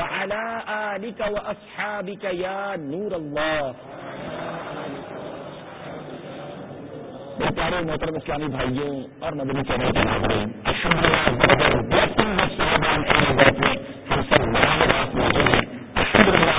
وعلى آلك وأصحابك يا نور الله پیارے محترم اسلامی بھائیوں اور مدنی چینل کے ناظرین الحمد الحمد للہ ہم سب ہیں للہ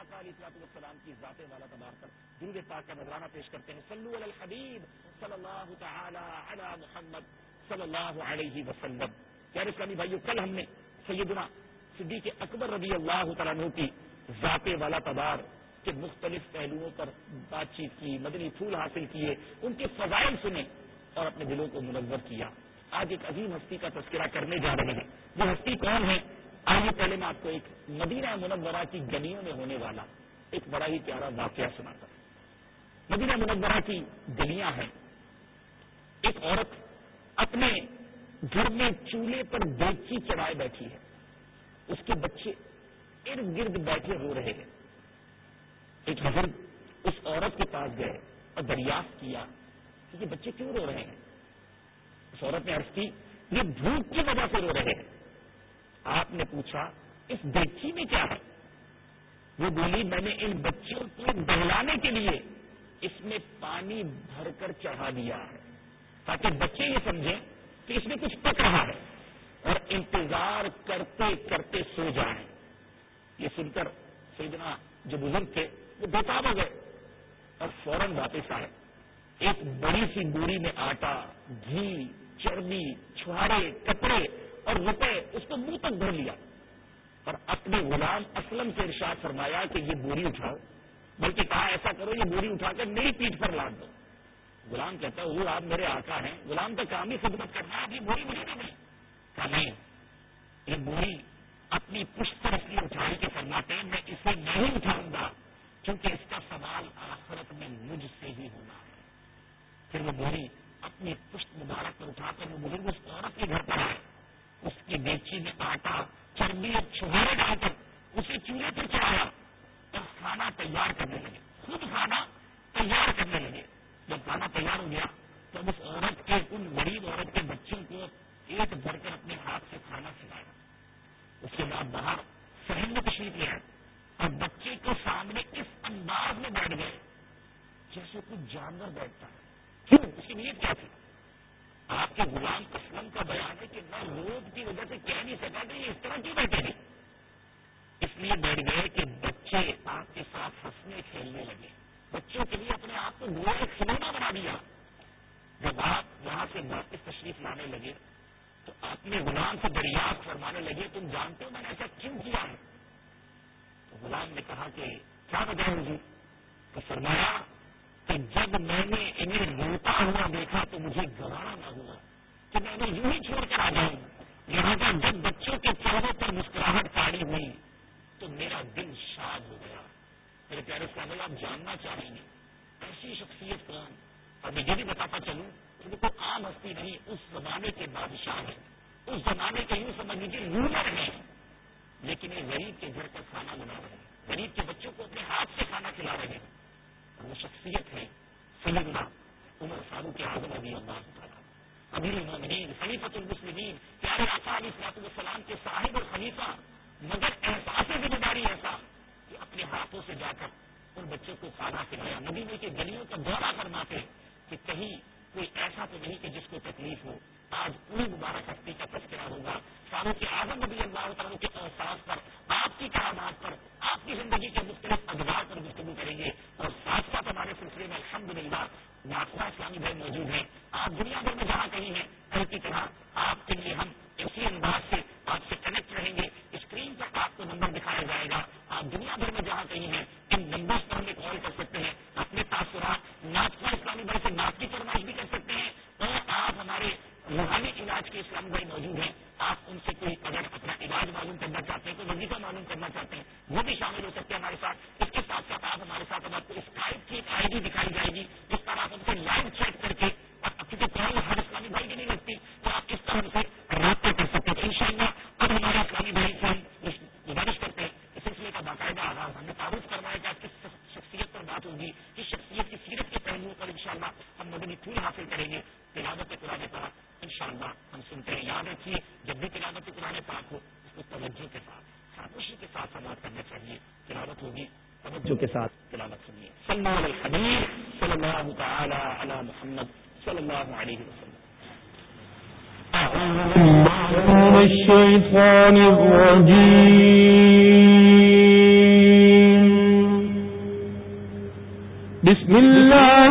آقا علی اصلاۃ السلام کی ذات والا تبار کر درود پاک کا نظرانہ پیش کرتے ہیں سلو الحبیب صلی اللہ تعالی علی محمد صلی اللہ علیہ وسلم یار اسلامی بھائیو کل ہم نے سیدنا صدیق اکبر رضی اللہ تعالیٰ عنہ کی ذات والا تبار کے مختلف پہلوؤں پر بات چیت کی مدنی پھول حاصل کیے ان کے فضائل سنے اور اپنے دلوں کو منور کیا آج ایک عظیم ہستی کا تذکرہ کرنے جا رہے ہیں وہ ہستی کون ہے آئیے پہلے میں آپ کو ایک مدینہ منورہ کی گلیوں میں ہونے والا ایک بڑا ہی پیارا واقعہ سناتا ہوں مدینہ منورہ کی گلیاں ہیں ایک عورت اپنے گھر میں چولہے پر بیچی چڑھائے بیٹھی ہے اس کے بچے ارد گرد بیٹھے ہو رہے ہیں ایک بزرگ اس عورت کے پاس گئے اور دریافت کیا کہ یہ بچے کیوں رو رہے ہیں اس عورت نے عرض کی یہ بھوک کی وجہ سے رو رہے ہیں آپ نے پوچھا اس دیکھی میں کیا ہے وہ بولی میں نے ان بچوں کو دہلانے کے لیے اس میں پانی بھر کر چڑھا دیا ہے تاکہ بچے یہ سمجھیں کہ اس میں کچھ پک رہا ہے اور انتظار کرتے کرتے سو جائیں یہ سن کر سیدنا جو بزرگ تھے وہ بےتاب ہو گئے اور فوراً واپس آئے ایک بڑی سی بوری میں آٹا گھی چربی چھوارے کپڑے اور روپے اس کو منہ تک دھو لیا اور اپنے غلام اسلم سے ارشاد فرمایا کہ یہ بوری اٹھاؤ بلکہ کہا ایسا کرو یہ بوری اٹھا کر میری پیٹھ پر لاد دو غلام کہتا وہ آپ میرے آقا ہیں غلام کا کام ہی خدمت کرنا ہے بوری مجھے یہ بوری اپنی پشت پر اس لیے اٹھائی کے کرنا ہیں میں اسے نہیں اٹھاؤں گا کیونکہ اس کا سوال آخرت میں مجھ سے ہی ہونا ہے پھر وہ بوری اپنی پشت مبارک پر اٹھا کر وہ بزرگ اس عورت کے گھر پر آئے اس کی بیچی میں آٹا اور چوہے ڈال کر اسے چولہے پر چڑھایا اور کھانا تیار کرنے لگے خود کھانا تیار کرنے لگے جب کھانا تیار ہو گیا تب اس عورت کے ان غریب عورت کے بچوں کو ایک بھر کر اپنے ہاتھ سے کھانا کھلایا اس کے بعد باہر شہر میں تشریف لیا اور بچے کے سامنے اس انداز میں بیٹھ گئے جیسے کچھ جانور بیٹھتا ہے کیوں اس کی نیت کیا تھی آپ کے غلام قسم کا بیان ہے کہ میں لوگ کی وجہ سے کہہ نہیں سکا کہ اس طرح کیوں بیٹھے گی اس لیے بیٹھ گئے کہ بچے آپ کے ساتھ ہنسنے کھیلنے لگے بچوں کے لیے اپنے آپ کو ایک خرونا بنا دیا جب آپ یہاں سے واپس تشریف لانے لگے تو اپنے غلام سے دریاف فرمانے لگے تم جانتے ہو میں نے ایسا کیوں کیا ہے تو غلام نے کہا کہ کیا بتاؤں گی تو فرمایا جب میں نے انہیں لوٹا ہوا دیکھا تو مجھے گرا نہ ہوا کہ میں نے یوں ہی چھوڑ کر آ یہاں لہٰذا جب بچوں کے چہروں پر مسکراہٹ پاری ہوئی تو میرا دل شاد ہو گیا میرے پیارے سوال آپ جاننا چاہیں گے ایسی شخصیت کون اور میں یہ بھی بتاتا چلوں ان کو عام ہستی نہیں اس زمانے کے بادشاہ ہیں اس زمانے کے یوں سمجھ لیجیے رولر ہیں لیکن یہ غریب کے گھر پر کھانا بنا رہے ہیں غریب کے بچوں کو اپنے ہاتھ سے کھانا کھلا رہے ہیں وہ شخصیت ہے عمر فاروق اعظم سالو اللہ تعالیٰ ابھی المومنین خلیفۃ المسلمین پیارے آقا علیہ کیا السلام کے صاحب اور خلیفہ مگر احساس ذمہ داری ایسا کہ اپنے ہاتھوں سے جا کر ان بچوں کو کھانا پلایا مدینے کے گلیوں کا دورہ کرنا کہ کہیں کوئی ایسا تو نہیں کہ جس کو تکلیف ہو آج پوری مبارک سختی کا تذکرہ ہوگا سالوں نبی اللہ تعالیٰ کے احساس پر آپ کی کرامات پر آپ کی زندگی کے مختلف ادوار پر گفتگو کریں گے اور ساتھ ساتھ ہمارے سلسلے میں الحمد للہ ناخوا اسلامی بھائی موجود ہیں آپ دنیا بھر میں جہاں کہیں ہیں کل کی طرح آپ کے لیے ہم اسی انداز سے آپ سے کنیکٹ رہیں گے اسکرین پر آپ کو نمبر دکھایا جائے گا آپ دنیا بھر میں جہاں کہیں ہیں ان نمبرس پر ہمیں کال کر سکتے ہیں اپنے تاثرات ناخوا اسلامی بھائی سے ناپ کی فرمائش بھی کر سکتے ہیں اور آپ ہمارے روحانی علاج کے اسلام بھائی موجود ہیں آپ ان سے کوئی اگر اپنا علاج معلوم کرنا چاہتے ہیں کوئی وزیفہ معلوم کرنا چاہتے ہیں وہ بھی شامل ہو سکتے ہیں ہمارے ساتھ اس کے ساتھ ساتھ آپ ہمارے ساتھ اگر کوئی اسکائپ کی آئی ڈی دکھائی جائے گی اس پر آپ ان سے لائیو چیٹ کر کے کسی کال ہر اسلامی بھائی کی نہیں لگتی تو آپ طرح سے رابطہ کر سکتے ہیں ان شاء اللہ اب ہمارے اسلامی بھائی سے ہم گزارش کرتے ہیں اس سلسلے کا باقاعدہ آغاز ہم نے تعارف کروایا کہ آپ کس شخصیت پر بات ہوگی کس شخصیت کی سیرت کے پہلوؤں پر ان شاء اللہ ہم مدنی پھول حاصل کریں گے کے پرانے پر انشاءاللہ ہم سنتے ہیں یاد رکھیے جب بھی تلاوت قرآن پاک ہو اس کو توجہ کے ساتھ خاموشی کے ساتھ سماعت کرنا چاہیے تلاوت ہوگی توجہ کے ساتھ تلاوت سنیے سلمان الحبیب صلی اللہ تعالی علی محمد صلی اللہ علیہ وسلم الشيطان الرجيم بسم الله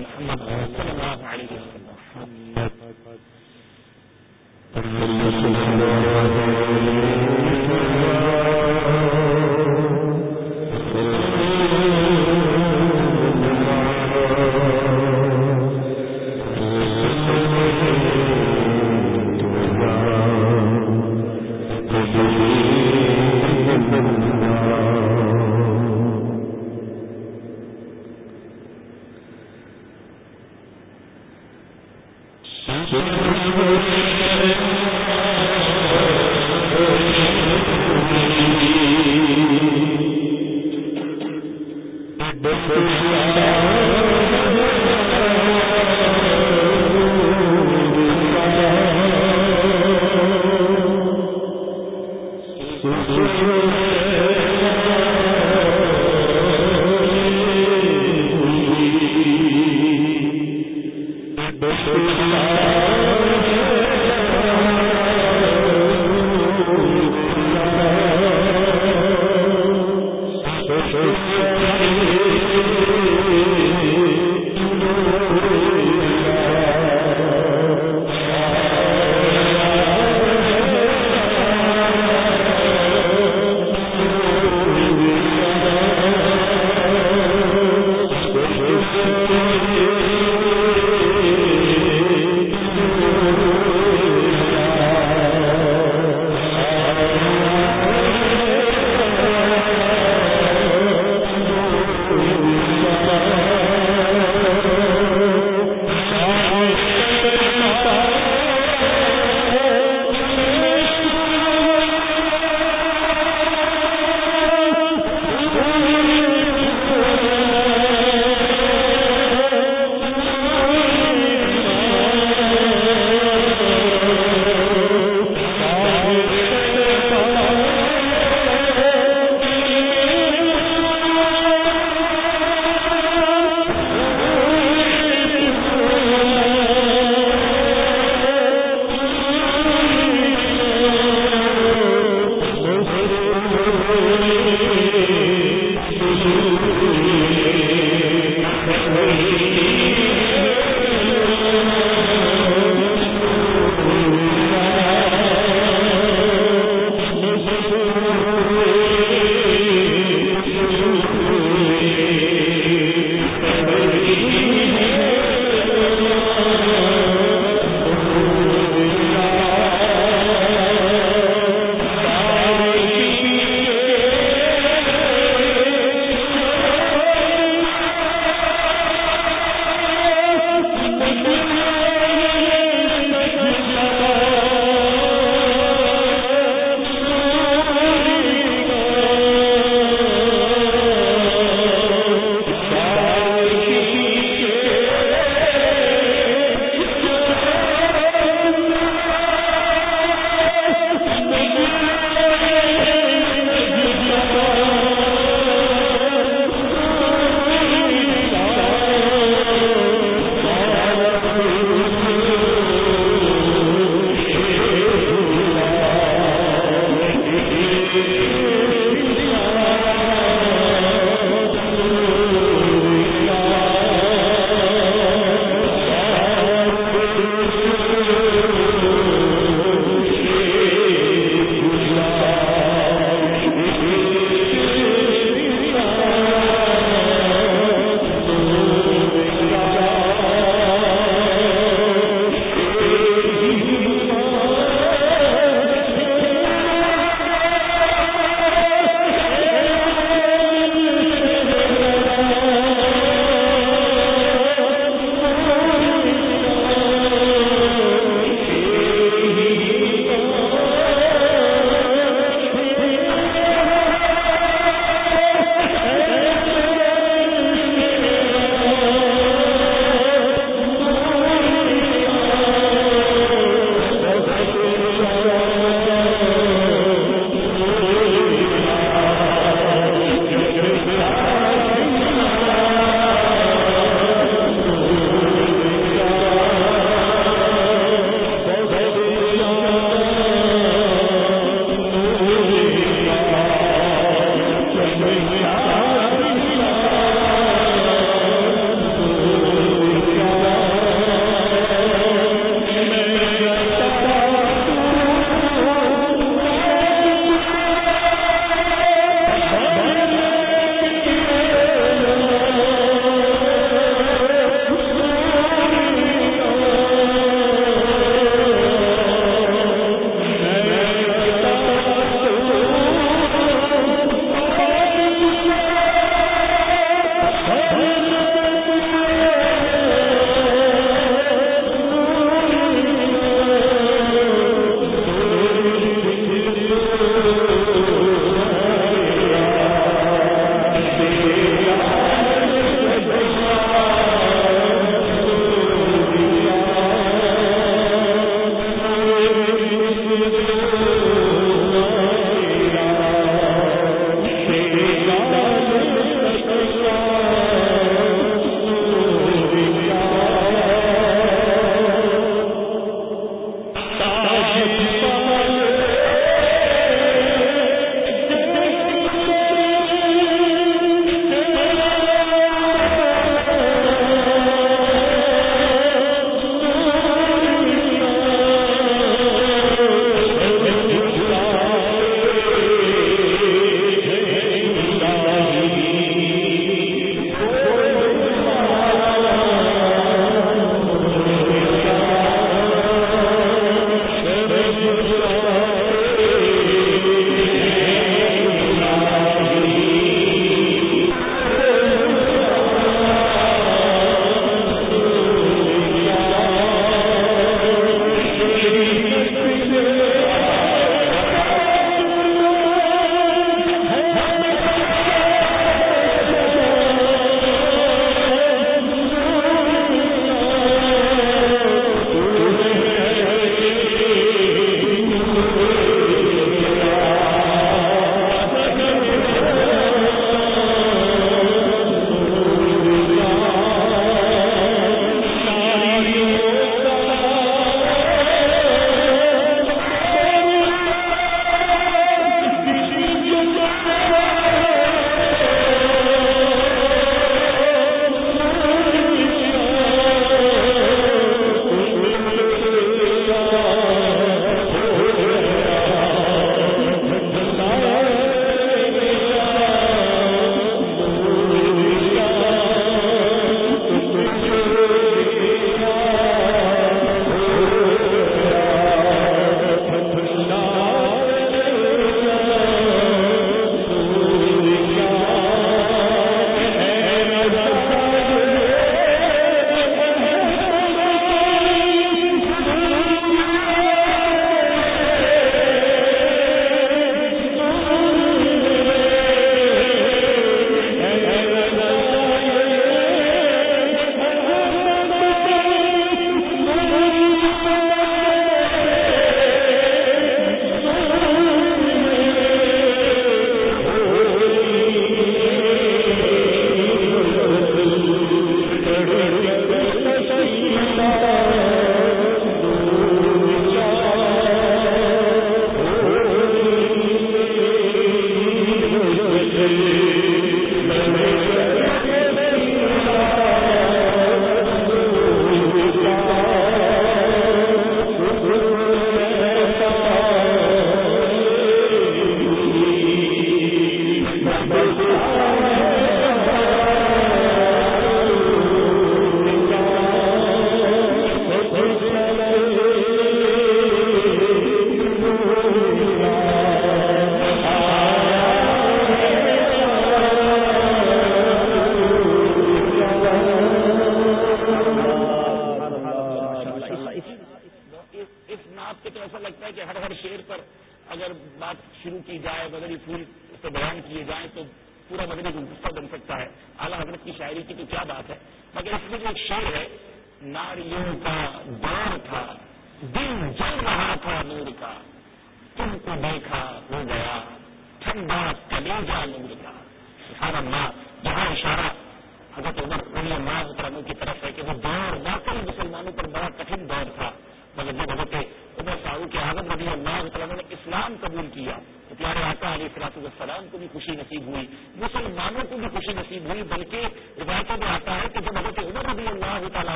محمد صلى الله عليه وسلم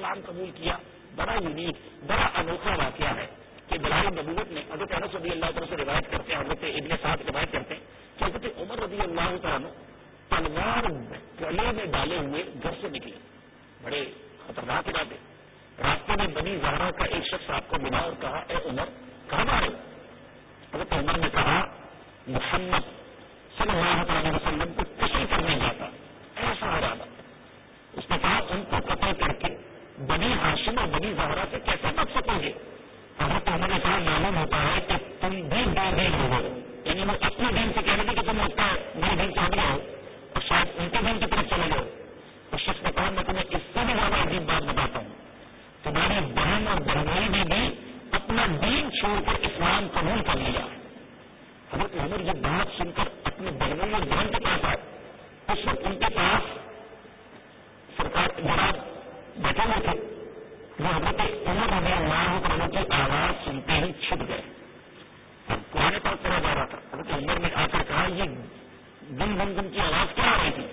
اسلام قبول کیا بڑا یونیک بڑا انوکھا واقعہ ہے کہ بلال نبوت نے حضرت انس رضی اللہ تعالیٰ روایت کرتے ہیں حضرت ابن ساتھ روایت کرتے ہیں کہ حضرت عمر رضی اللہ تعالیٰ تلوار گلے میں ڈالے ہوئے گھر سے نکلے بڑے خطرناک ارادے راستے میں بنی زہرا کا ایک شخص آپ کو ملا اور کہا اے عمر کہاں رہے حضرت عمر نے کہا محمد صلی اللہ وسلم کو کسی کرنے نہیں ہے بنی ہاشم اور بنی زہرا سے کیسے بچ سکو گے اگر تمہارے ساتھ معلوم ہوتا ہے کہ تم بھی ہو یعنی وہ اپنے دین سے کہ تم اس سے ہو اور شاید ان کے دین کی طرف چلے اور شخص میں تمہیں اس سے بھی زیادہ عجیب بات بتاتا ہوں تمہاری بہن اور بہنائی نے بھی اپنا دین چھوڑ کر اسلام قبول کر لیا حضرت عمر یہ بات سن کر اپنے بہنوں اور بہن کے پاس آئے اس وقت ان کے پاس وہ حضرت عمر رضی اللہ عنہ کی آواز سنتے ہی چھپ گئے اب ترے پاس پڑھا جا رہا تھا حضرت عمر نے آ کر کہا یہ دن دن دن کی آواز کیا آ رہی تھی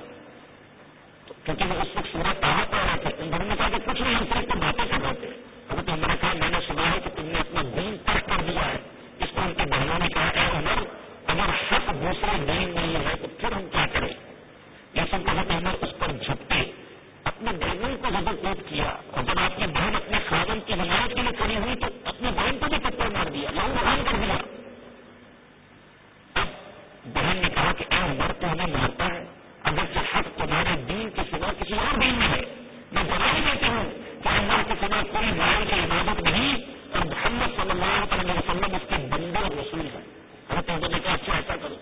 کیونکہ وہ اس وقت کہاں پہ آ رہے تھے ان دونوں نے کہا کہ کچھ نہیں صرف تو باتیں کر رہے تھے حضرت عمر نے کہا میں نے سنا ہے کہ تم نے اپنا دین ترک کر دیا ہے اس کو ان کے بہنوں نے کہا کہ اگر حق دوسرے دین نہیں ہے تو پھر ہم کیا کریں ایسے کہ اس پر جھپتے اپنے بہنوں کو رجو کوٹ کیا اور جب آپ کی بہن اپنے خاون کی حمایت کے لیے کھڑی ہوئی تو اپنی بہن کو بھی پتھر مار دیا لاؤں بہان کر دیا اب بہن نے کہا کہ اے مرتا ہمیں مارتا ہے اگر سے حق تمہارے دین کے سوا کسی اور دین میں ہے میں جب دیتی ہوں کہ اللہ کے سوا کوئی مال کی عبادت نہیں اور محمد صلی اللہ علیہ وسلم اس بندے اور رسول ہے اگر تو نے کہا اچھا ایسا کرو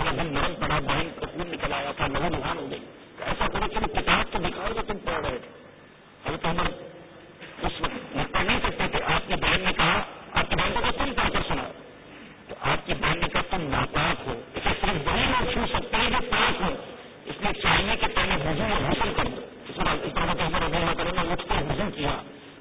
تھوڑا دن مرن پڑا بہن کا خون نکل آیا تھا لہو لہان ہو گئی ایسا کرو تمہیں کتاب تو دکھاؤ جو تم پڑھ رہے تھے حضرت عمر اس وقت پڑھ نہیں سکتے تھے آپ کی بہن نے کہا آپ کی باتوں کو پڑھ کر سنا تو آپ کی بہن نے کہا تم ناپاک ہو اسے صرف وہی لوگ چھو سکتے ہیں جو پاک ہو اس لیے چاہیے کہ پہلے تم نے کر دو اس عمر رضی اللہ تعالیٰ نے اٹھ کر حضور کیا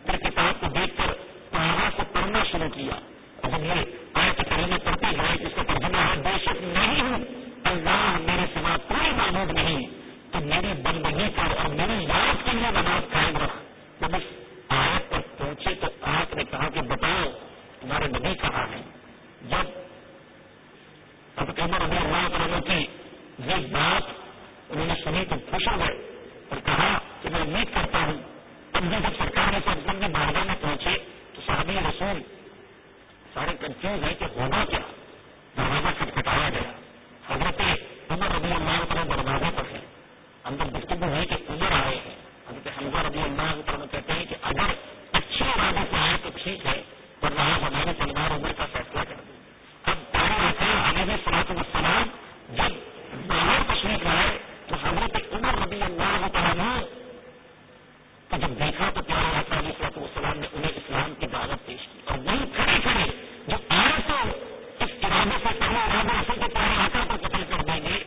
پھر کتاب کو دیکھ کر پہاڑا سے پڑھنا شروع کیا اور یہ جب میری آرٹ کرنے پڑتی اس ہے بے شک نہیں ہوں اللہ میرے سوا کوئی معبود نہیں تو میری بندگی نہیں کر رہا میری یاد کے لیے نماز قائم رکھ جب اس آیت تک پہنچے تو آپ نے کہا کہ بتاؤ تمہارے نبی کہاں ہے جب اب عمر رضی اللہ والوں کی یہ بات انہوں نے سنی تو خوش ہو گئے اور کہا کہ میں امید کرتا ہوں اب جب سرکار سرکاری سب کی بارگاہ میں پہنچے تو صحابی رسول سارے کنفیوز ہیں کہ ہوگا کیا دروازہ کھٹ گیا حضرت عمر رضی اللہ اپنے دروازے پر ہم تو گفتگو ہوئی کہ ادھر آئے ہیں ہم کہ حمزہ رضی اللہ کے طور کہتے ہیں کہ اگر اچھی ارادے سے آئے تو ٹھیک ہے پر وہاں ہماری پریوار ہونے کا فیصلہ کر دیں اب آتا پیارے ہم السلام جب آئے تو ہم نے کہ عمر رضی اللہ کو کہا نہیں جب دیکھا تو پیارا متاثر سلاقو السلام نے انہیں اسلام کی دعوت پیش کی اور وہی کھڑے کھڑے جو آئے تو اس ارادے سے پہلے پیارے آٹا کو قتل کر دیں گے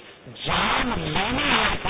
جان لینے آئے تھے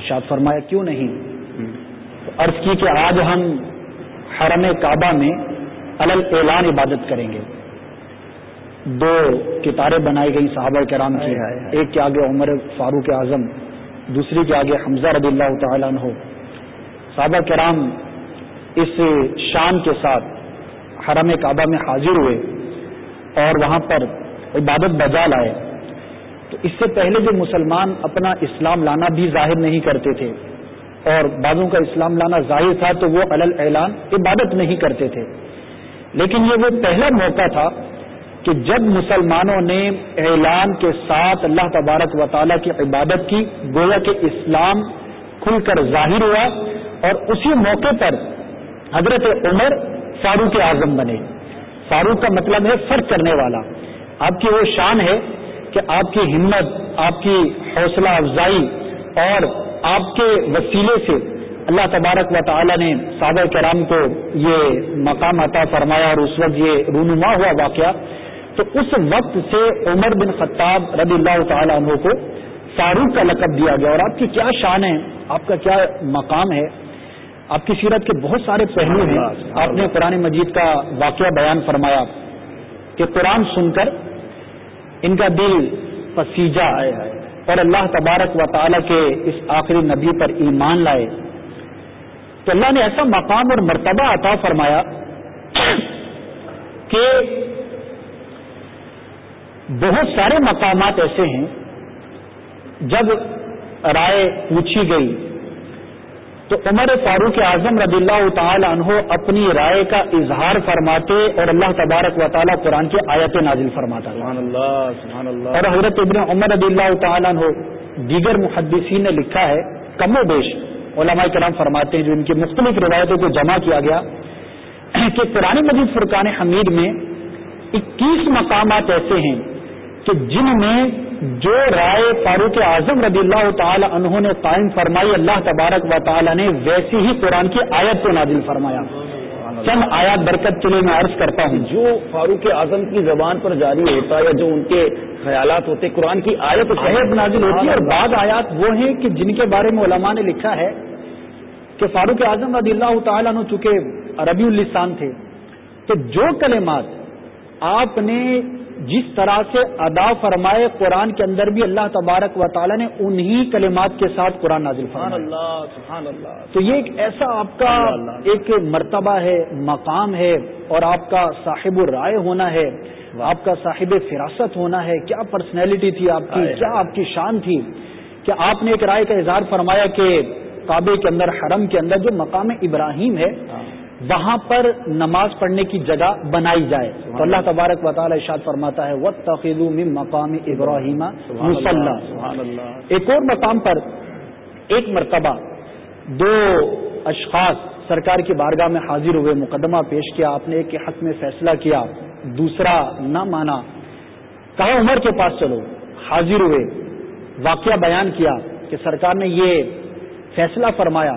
ارشاد فرمایا کیوں نہیں تو عرض کی کہ آج ہم حرم کعبہ میں الل اعلان عبادت کریں گے دو کتارے بنائی گئی صحابہ کرام کی ایک کے آگے عمر فاروق اعظم دوسری کے آگے حمزہ رضی اللہ تعالیٰ عنہ صحابہ کرام اس شان کے ساتھ حرم کعبہ میں حاضر ہوئے اور وہاں پر عبادت بجا لائے تو اس سے پہلے جو مسلمان اپنا اسلام لانا بھی ظاہر نہیں کرتے تھے اور بعضوں کا اسلام لانا ظاہر تھا تو وہ الل اعلان عبادت نہیں کرتے تھے لیکن یہ وہ پہلا موقع تھا کہ جب مسلمانوں نے اعلان کے ساتھ اللہ تبارک و تعالیٰ کی عبادت کی گویا کے اسلام کھل کر ظاہر ہوا اور اسی موقع پر حضرت عمر فاروق اعظم بنے فاروق کا مطلب ہے فرق کرنے والا آپ کی وہ شان ہے کہ آپ کی ہمت آپ کی حوصلہ افزائی اور آپ کے وسیلے سے اللہ تبارک و تعالی نے صابر کرام کو یہ مقام عطا فرمایا اور اس وقت یہ رونما ہوا واقعہ تو اس وقت سے عمر بن خطاب رضی اللہ تعالیٰ عنہ کو فاروق کا لقب دیا گیا اور آپ کی کیا شان ہے آپ کا کیا مقام ہے آپ کی سیرت کے بہت سارے پہلو ہیں آپ نے قرآن مجید کا واقعہ بیان فرمایا کہ قرآن سن کر ان کا دل پسیجا آیا ہے اور اللہ تبارک و تعالی کے اس آخری نبی پر ایمان لائے تو اللہ نے ایسا مقام اور مرتبہ عطا فرمایا کہ بہت سارے مقامات ایسے ہیں جب رائے پوچھی گئی تو عمر فاروق اعظم رضی اللہ تعالی عنہ اپنی رائے کا اظہار فرماتے اور اللہ تبارک و تعالیٰ قرآن کی آیت نازل فرماتا سبحان سبحان اللہ اللہ اور حضرت ابن عمر رضی اللہ تعالیٰ عنہ دیگر محدثین نے لکھا ہے کم و بیش علماء کرام فرماتے ہیں جو ان کی مختلف روایتوں کو جمع کیا گیا کہ قرآن مجید فرقان حمید میں اکیس مقامات ایسے ہیں کہ جن میں جو رائے فاروق اعظم رضی اللہ تعالی انہوں نے قائم فرمائی اللہ تبارک و تعالی نے ویسی ہی قرآن کی آیت کو نازل فرمایا چند آیات برکت کے لیے میں عرض کرتا ہوں جو فاروق اعظم کی زبان پر جاری ہوتا ہے یا جو ان کے خیالات ہوتے قرآن کی آیت آیت نازل ہوتی ہے اور ہاں۔ بعض آیات وہ ہیں کہ جن کے بارے میں علماء نے لکھا ہے کہ فاروق اعظم رضی اللہ تعالیٰ عنہ چونکہ عربی السان تھے تو جو کلمات آپ نے جس طرح سے ادا فرمائے قرآن کے اندر بھی اللہ تبارک و تعالیٰ نے انہی کلمات کے ساتھ قرآن نازل سبحان اللہ اللہ تو یہ ایک ایسا آپ کا ایک مرتبہ ہے مقام ہے اور آپ کا صاحب رائے ہونا ہے آپ کا صاحب فراست ہونا ہے کیا پرسنالٹی تھی آپ کی کیا آپ کی شان تھی کہ آپ نے ایک رائے کا اظہار فرمایا کہ کعبے کے اندر حرم کے اندر جو مقام ابراہیم ہے ہاں۔ وہاں پر نماز پڑھنے کی جگہ بنائی جائے تو اللہ تبارک و تعالیٰ اشاد فرماتا ہے وہ تقیل مقامی ابراہیم مسلح ایک اور مقام پر ایک مرتبہ دو اشخاص سرکار کی بارگاہ میں حاضر ہوئے مقدمہ پیش کیا آپ نے ایک کے حق میں فیصلہ کیا دوسرا نہ مانا کہا عمر کے پاس چلو حاضر ہوئے واقعہ بیان کیا کہ سرکار نے یہ فیصلہ فرمایا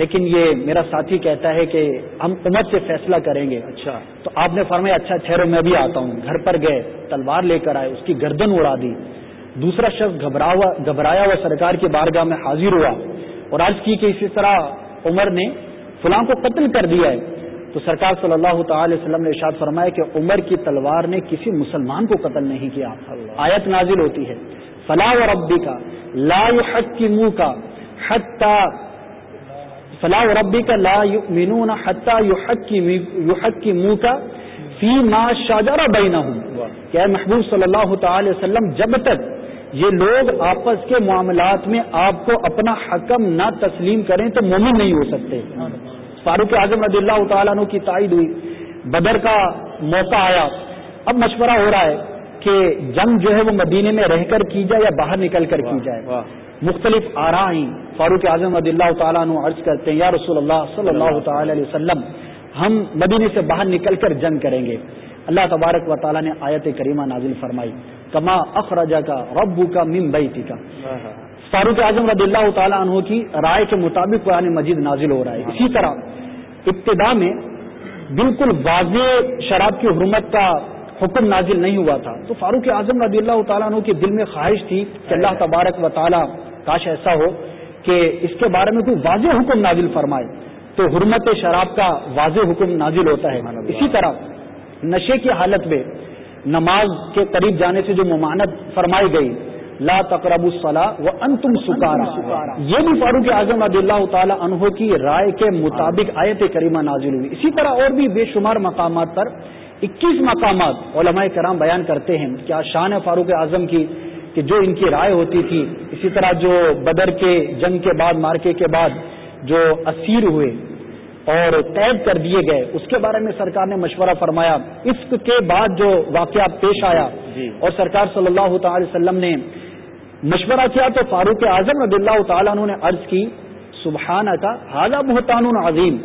لیکن یہ میرا ساتھی کہتا ہے کہ ہم عمر سے فیصلہ کریں گے اچھا تو آپ نے فرمایا اچھا ٹھہرو میں بھی آتا ہوں گھر پر گئے تلوار لے کر آئے اس کی گردن اڑا دی دوسرا شخص گھبرایا ہوا سرکار کی بارگاہ میں حاضر ہوا اور عرض کی کہ اسی طرح عمر نے فلاں کو قتل کر دیا ہے تو سرکار صلی اللہ تعالی وسلم نے ارشاد فرمایا کہ عمر کی تلوار نے کسی مسلمان کو قتل نہیں کیا آیت نازل ہوتی ہے فلاح اور ابدی کا لا حق کی منہ کا حق کا صلاح ربی کا مینون حتہ حق کی منہ کا فی ماں شاہجہارہ بینا ہوں کیا محبوب صلی اللہ تعالی وسلم جب تک یہ لوگ آپس کے معاملات میں آپ کو اپنا حکم نہ تسلیم کریں تو مومن نہیں ہو سکتے فاروق اعظم رضی اللہ تعالیٰ عنہ کی تائید ہوئی بدر کا موقع آیا اب مشورہ ہو رہا ہے کہ جنگ جو ہے وہ مدینے میں رہ کر کی جائے یا باہر نکل کر کی جائے مختلف آراہی فاروق اعظم رضی اللہ تعالیٰ عرض کرتے ہیں یا رسول اللہ صلی اللہ تعالی علیہ وسلم ہم مدینے سے باہر نکل کر جنگ کریں گے اللہ تبارک و تعالیٰ نے آیت کریمہ نازل فرمائی کما اخراجہ کا ربو کا ممبئی کا فاروق اعظم رضی اللہ تعالیٰ عنہ کی رائے کے مطابق قرآن مجید نازل ہو رہا ہے اسی طرح ابتدا میں بالکل واضح شراب کی حرمت کا حکم نازل نہیں ہوا تھا تو فاروق اعظم رضی اللہ تعالیٰ عنہ کے دل میں خواہش تھی کہ اللہ تبارک و تعالیٰ کاش ایسا ہو کہ اس کے بارے میں کوئی واضح حکم نازل فرمائے تو حرمت شراب کا واضح حکم نازل ہوتا ہے اسی طرح نشے کی حالت میں نماز کے قریب جانے سے جو ممانت فرمائی گئی لا تقرب الصلاح و انتم سکارا یہ بھی فاروق اعظم رضی اللہ تعالی عنہ کی رائے کے مطابق آیت کریمہ نازل ہوئی اسی طرح اور بھی بے شمار مقامات پر اکیس مقامات علماء کرام بیان کرتے ہیں کیا شان فاروق اعظم کی کہ جو ان کی رائے ہوتی تھی اسی طرح جو بدر کے جنگ کے بعد مارکے کے بعد جو اسیر ہوئے اور طے کر دیے گئے اس کے بارے میں سرکار نے مشورہ فرمایا اس کے بعد جو واقعہ پیش آیا جی۔ اور سرکار صلی اللہ تعالی وسلم نے مشورہ کیا تو فاروق اعظم رضی اللہ تعالیٰ عنہ نے عرض کی سبحان کا حاضہ بحتان عظیم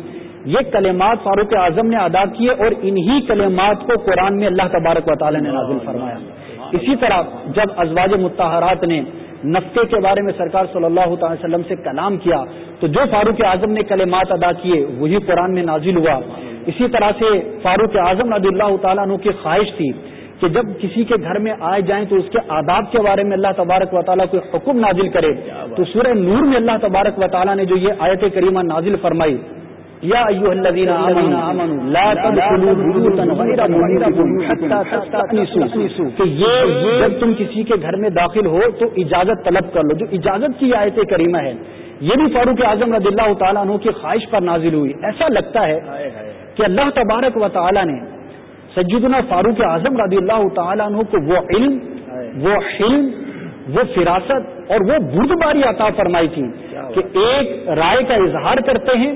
یہ کلمات فاروق اعظم نے ادا کیے اور انہی کلمات کو قرآن میں اللہ تبارک و تعالیٰ نے نازل فرمایا اسی طرح جب ازواج متحرات نے نفقے کے بارے میں سرکار صلی اللہ تعالی وسلم سے کلام کیا تو جو فاروق اعظم نے کلمات ادا کیے وہی قرآن میں نازل ہوا اسی طرح سے فاروق اعظم رضی اللہ تعالیٰ عنہ کی خواہش تھی کہ جب کسی کے گھر میں آئے جائیں تو اس کے آداب کے بارے میں اللہ تبارک و تعالیٰ کوئی حکم نازل کرے تو سورہ نور میں اللہ تبارک و تعالیٰ نے جو یہ آیت کریمہ نازل فرمائی یہ جب تم کسی کے گھر میں داخل ہو تو اجازت طلب کر لو جو اجازت کی آیت کریمہ ہے یہ بھی فاروق اعظم رضی اللہ تعالیٰ عنہ کی خواہش پر نازل ہوئی ایسا لگتا ہے کہ اللہ تبارک و تعالیٰ نے سجدنا فاروق اعظم رضی اللہ تعالیٰ عنہ کو وہ علم وہ علم وہ فراست اور وہ بردباری عطا فرمائی تھی کہ ایک رائے کا اظہار کرتے ہیں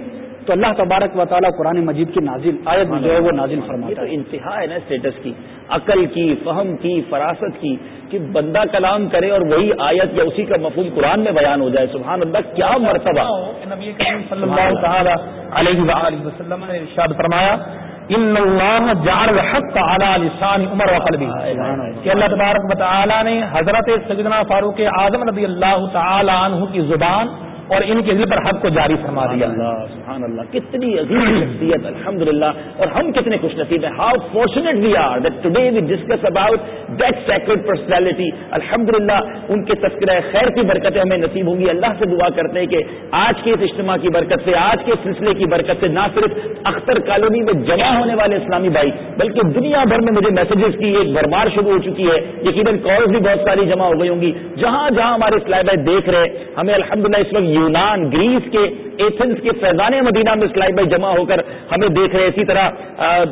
تو اللہ تبارک و تعالیٰ قرآن مجید کی نازل آیت جو ہے وہ نازل نازم تو انتہا ہے نا اسٹیٹس کی عقل کی فہم کی فراست کی کہ بندہ کلام کرے اور وہی آیت یا اسی کا مفہوم قرآن میں بیان ہو جائے سبحان اللہ کیا مرتبہ فرمایا تبارک و تعالیٰ نے حضرت سجدنا فاروق اعظم نبی اللہ تعالی عنہ کی زبان اور ان کے دل پر حق کو جاری دیا اللہ اللہ کتنی عظیم شخصیت الحمد للہ اور ہم کتنے خوش نصیب ہیں how fortunate we we are that that today discuss about sacred personality الحمد ان کے تذکرہ خیر کی برکتیں ہمیں نصیب ہوں گی اللہ سے دعا کرتے ہیں کہ آج کے اس اجتماع کی برکت سے آج کے سلسلے کی برکت سے نہ صرف اختر کالونی میں جمع ہونے والے اسلامی بھائی بلکہ دنیا بھر میں مجھے میسجز کی ایک بھرمار شروع ہو چکی ہے یقیناً کالز بھی بہت ساری جمع ہو گئی ہوں گی جہاں جہاں ہمارے اسلائی بھائی دیکھ رہے ہمیں الحمد اس وقت یونان گریس کے ایتھنس کے فیضان مدینہ میں اسلائی بھائی جمع ہو کر ہمیں دیکھ رہے اسی طرح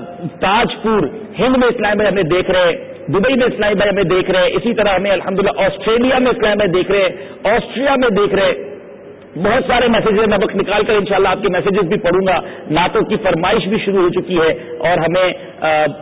تاج پور ہند میں اسلائی بھائی ہمیں دیکھ رہے ہیں دبئی میں اسلائی بھائی ہمیں دیکھ رہے ہیں اسی طرح ہمیں الحمد للہ آسٹریلیا میں اسلام بھائی دیکھ رہے آسٹریا میں دیکھ رہے بہت سارے میسجز میں وقت نکال کر انشاءاللہ شاء آپ کے میسجز بھی پڑھوں گا نعتوں کی فرمائش بھی شروع ہو چکی ہے اور ہمیں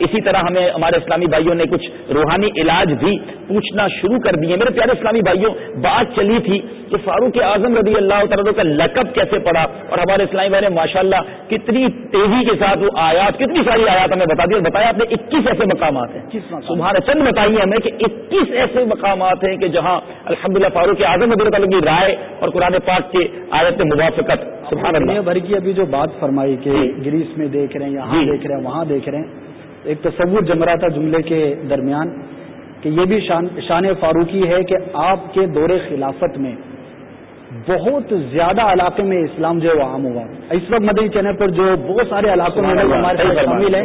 اسی طرح ہمیں ہمارے اسلامی بھائیوں نے کچھ روحانی علاج بھی پوچھنا شروع کر دیے میرے پیارے اسلامی بھائیوں بات چلی تھی کہ فاروق اعظم رضی اللہ تعالیٰ کا لقب کیسے پڑا اور ہمارے اسلامی بھائی نے ماشاء اللہ کتنی تیزی کے ساتھ وہ آیات کتنی ساری آیات ہمیں بتا دی اور بتایا آپ نے اکیس ایسے مقامات ہیں سبحان چند بتائیے ہمیں کہ اکیس ایسے مقامات ہیں کہ جہاں الحمد للہ فاروق اعظم رضی اللہ کی رائے اور قرآن پاک کے آیت مبافقت بات فرمائی کہ جی۔ گریس میں دیکھ رہے ہیں یہاں جی۔ دیکھ رہے ہیں وہاں دیکھ رہے ہیں ایک تصور جم رہا تھا جملے کے درمیان کہ یہ بھی شان شان فاروقی ہے کہ آپ کے دور خلافت میں بہت زیادہ علاقے میں اسلام جو ہے وہ عام ہوا اس وقت مدنی چینل پر جو بہت سارے علاقوں میں ہمارے ساتھ شامل ہیں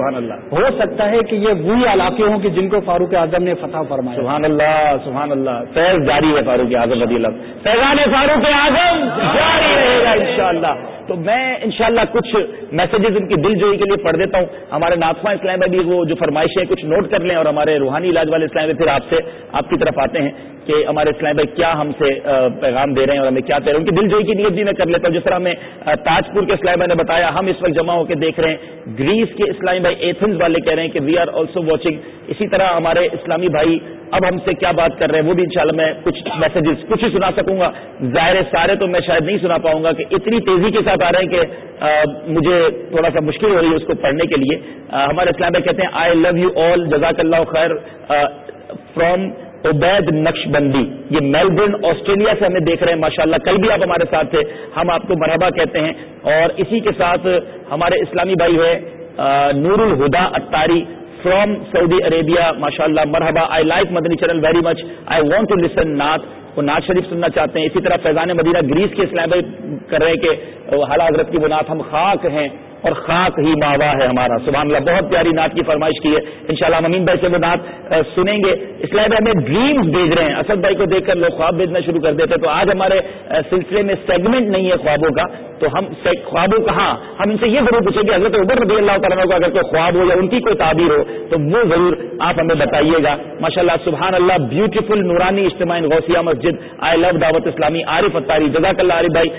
ہو سکتا ہے کہ یہ وہی علاقے ہوں کہ جن کو فاروق اعظم نے فتح فرمایا سبحان سبحان اللہ اللہ فیض جاری ہے فاروق اعظم فیضان فاروق اعظم جاری رہے گا انشاءاللہ تو میں انشاءاللہ کچھ میسجز ان کی دل جوئی کے لیے پڑھ دیتا ہوں ہمارے نافوا اسلام بھائی وہ جو فرمائشیں کچھ نوٹ کر لیں اور ہمارے روحانی علاج والے اسلامیہ پھر آپ سے آپ کی طرف آتے ہیں کہ ہمارے اسلام بھائی کیا ہم سے پیغام دے رہے ہیں اور ہمیں کیا کہہ رہے ہیں ان کی دل جوئی کی نیت بھی میں کر لیتا ہوں جس طرح ہمیں تاج پور کے اسلام بھائی نے بتایا ہم اس وقت جمع ہو کے دیکھ رہے ہیں گریس کے اسلام بھائی ایتھنز والے کہہ رہے ہیں کہ وی آر آلسو واچنگ اسی طرح ہمارے اسلامی بھائی اب ہم سے کیا بات کر رہے ہیں وہ بھی انشاءاللہ میں کچھ میسجز کچھ ہی سنا سکوں گا ظاہر سارے تو میں شاید نہیں سنا پاؤں گا کہ اتنی تیزی کے ساتھ بتا رہے ہیں کہ مجھے تھوڑا سا مشکل ہو رہی ہے اس کو پڑھنے کے لیے ہمارے اسلام میں کہتے ہیں آئی لو یو آل جزاک اللہ خیر فرام عبید نقش بندی یہ میلبرن آسٹریلیا سے ہمیں دیکھ رہے ہیں ماشاء اللہ کل بھی آپ ہمارے ساتھ تھے ہم آپ کو مرحبا کہتے ہیں اور اسی کے ساتھ ہمارے اسلامی بھائی ہوئے نور الہدا اتاری فرام سعودی عربیہ ماشاء اللہ مرحبا I like Madani channel very much I want to listen نات وہ ناز شریف سننا چاہتے ہیں اسی طرح فیضان مدینہ گریس کے بھائی کر رہے کہ حالات حضرت کی وہ ہم خاک ہیں اور خاک ہی ماوا ہے ہمارا سبحان اللہ بہت پیاری نعت کی فرمائش کی ہے انشاءاللہ شاء بھائی امین بھائی نعت سنیں گے اس لیے ہمیں ڈریمز بھیج رہے ہیں اسد بھائی کو دیکھ کر لوگ خواب بھیجنا شروع کر دیتے تو آج ہمارے سلسلے میں سیگمنٹ نہیں ہے خوابوں کا تو ہم خوابوں کہاں ہم ان سے یہ ضرور پوچھیں گے حضرت عبر ربی اللہ تعالیٰ کو اگر کوئی خواب ہو یا ان کی کوئی تعبیر ہو تو وہ ضرور آپ ہمیں بتائیے گا ماشاء اللہ سبحان اللہ بیوٹیفل نورانی اجتماع غوثیہ مسجد آئی لو دعوت اسلامی عارف اتاری جزاک اللہ عارف بھائی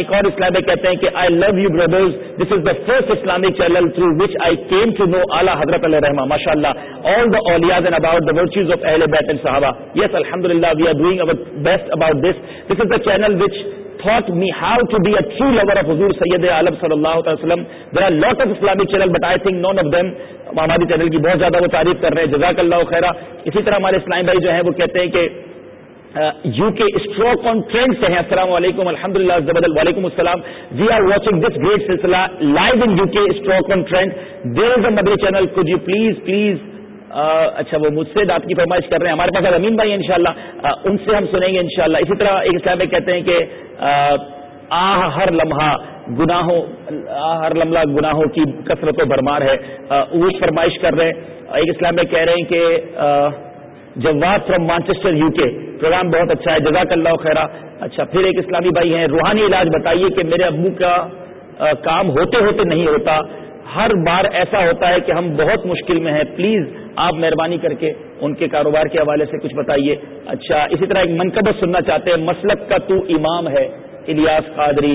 ایک اور اسلام کہتے ہیں کہ I love you brothers this is the first Islamic channel through which I came to know اعلیٰ حضرت علیہ رحمٰ ماشاء اللہ all the اولیاز and about the virtues of اہل بیٹ اینڈ صحابہ یس الحمد للہ we are doing our best about this this is the channel which taught me how to be a true lover of حضور سید عالم صلی اللہ علیہ وسلم there are lot of Islamic channel but I think none of them ہماری channel کی بہت زیادہ وہ تعریف کر رہے ہیں جزاک اللہ خیرہ اسی طرح ہمارے اسلام بھائی جو ہیں وہ کہتے ہیں کہ you K Stoke on trend سے السلام علیکم الحمد للہ وعلیکم السلام we are watching this great سلسلہ live in U K there is a channel please please اچھا وہ مجھ سے آپ کی فرمائش کر رہے ہیں ہمارے پاس امین بھائی ان شاء اللہ ان سے ہم سنیں گے ان شاء اللہ اسی طرح ایک اسلام میں کہتے ہیں کہ آ ہر لمحہ گناہوں ہر لمحہ گناہوں کی کثرت و برمار ہے وہ فرمائش کر رہے ہیں ایک اسلام میں کہہ رہے ہیں کہ Jawad from Manchester U K programme بہت اچھا ہے جزاک اللہ خیر اچھا پھر ایک اسلامی بھائی ہیں روحانی علاج بتائیے کہ میرے ابو کا کام ہوتے ہوتے نہیں ہوتا ہر بار ایسا ہوتا ہے کہ ہم بہت مشکل میں ہیں پلیز آپ مہربانی کر کے ان کے کاروبار کے حوالے سے کچھ بتائیے اچھا اسی طرح ایک منقبت سننا چاہتے ہیں مسلک کا تو امام ہے الیاس قادری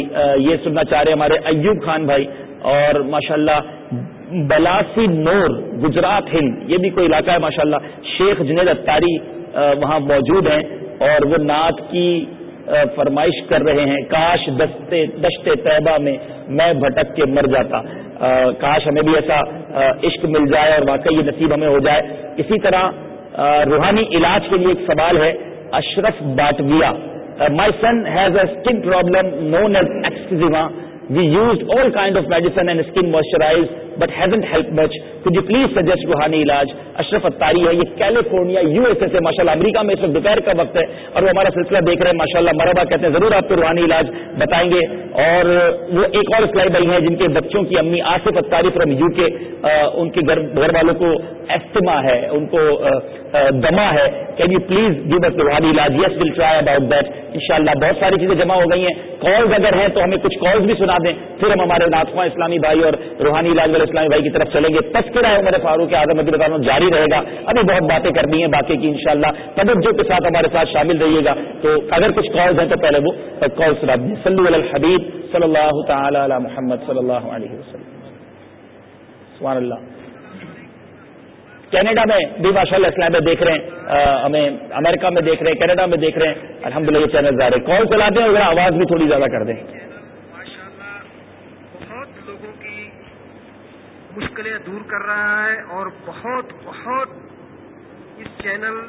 یہ سننا چاہ رہے ہمارے ایوب خان بھائی اور ماشاءاللہ بلاسی نور گجرات ہند یہ بھی کوئی علاقہ ہے ماشاءاللہ شیخ جنید اتاری وہاں موجود ہیں اور وہ نعت کی فرمائش کر رہے ہیں کاش دستے دشتے طیبہ میں میں بھٹک کے مر جاتا کاش ہمیں بھی ایسا عشق مل جائے اور واقعی یہ نصیب ہمیں ہو جائے اسی طرح روحانی علاج کے لیے ایک سوال ہے Ashraf باٹویا my son has a skin problem known as eczema We used all kinds of medicine and skin moisturized, but hasn't helped much. تو یو پلیز سجیسٹ روحانی علاج اشرف اتاری ہے یہ کیلیفورنیا یو ایس اے سے ماشاء اللہ امریکہ میں اس وقت دوپہر کا وقت ہے اور وہ ہمارا سلسلہ دیکھ رہے ہیں ماشاء اللہ مربع کہتے ہیں ضرور آپ کو روحانی علاج بتائیں گے اور وہ ایک اور سلائی بھائی ہے جن کے بچوں کی امی آصف اتاری فرام یو کے ان کے گھر والوں کو ایسٹما ہے ان کو دما ہے can you please give it روحانی علاج yes will try about that ان شاء اللہ بہت ساری چیزیں جمع ہو گئی ہیں کالز اگر ہیں تو ہمیں کچھ کالز بھی سنا دیں پھر ہم ہمارے ناخواں اسلامی بھائی اور روحانی علاج والے اسلامی بھائی کی طرف چلیں گے تب میرے فاروق اعظم ابھی بتانا جاری رہے گا ابھی بہت باتیں کرنی ہیں باقی کی انشاءاللہ شاء اللہ کے ساتھ ہمارے ساتھ شامل رہیے گا تو اگر کچھ کال ہیں تو پہلے وہ کالس رابطے سلی حبیب صلی اللہ تعالی علی محمد صلی اللہ علیہ وسلم اللہ کینیڈا میں بھی ماشاء اللہ اسلام میں دیکھ رہے ہیں ہمیں امریکہ میں دیکھ رہے ہیں کینیڈا میں دیکھ رہے ہیں الحمد للہ یہ چینل جا رہے کال چلاتے ہیں اور آواز بھی تھوڑی زیادہ کر دیں مشکلیں دور کر رہا ہے اور بہت بہت اس چینل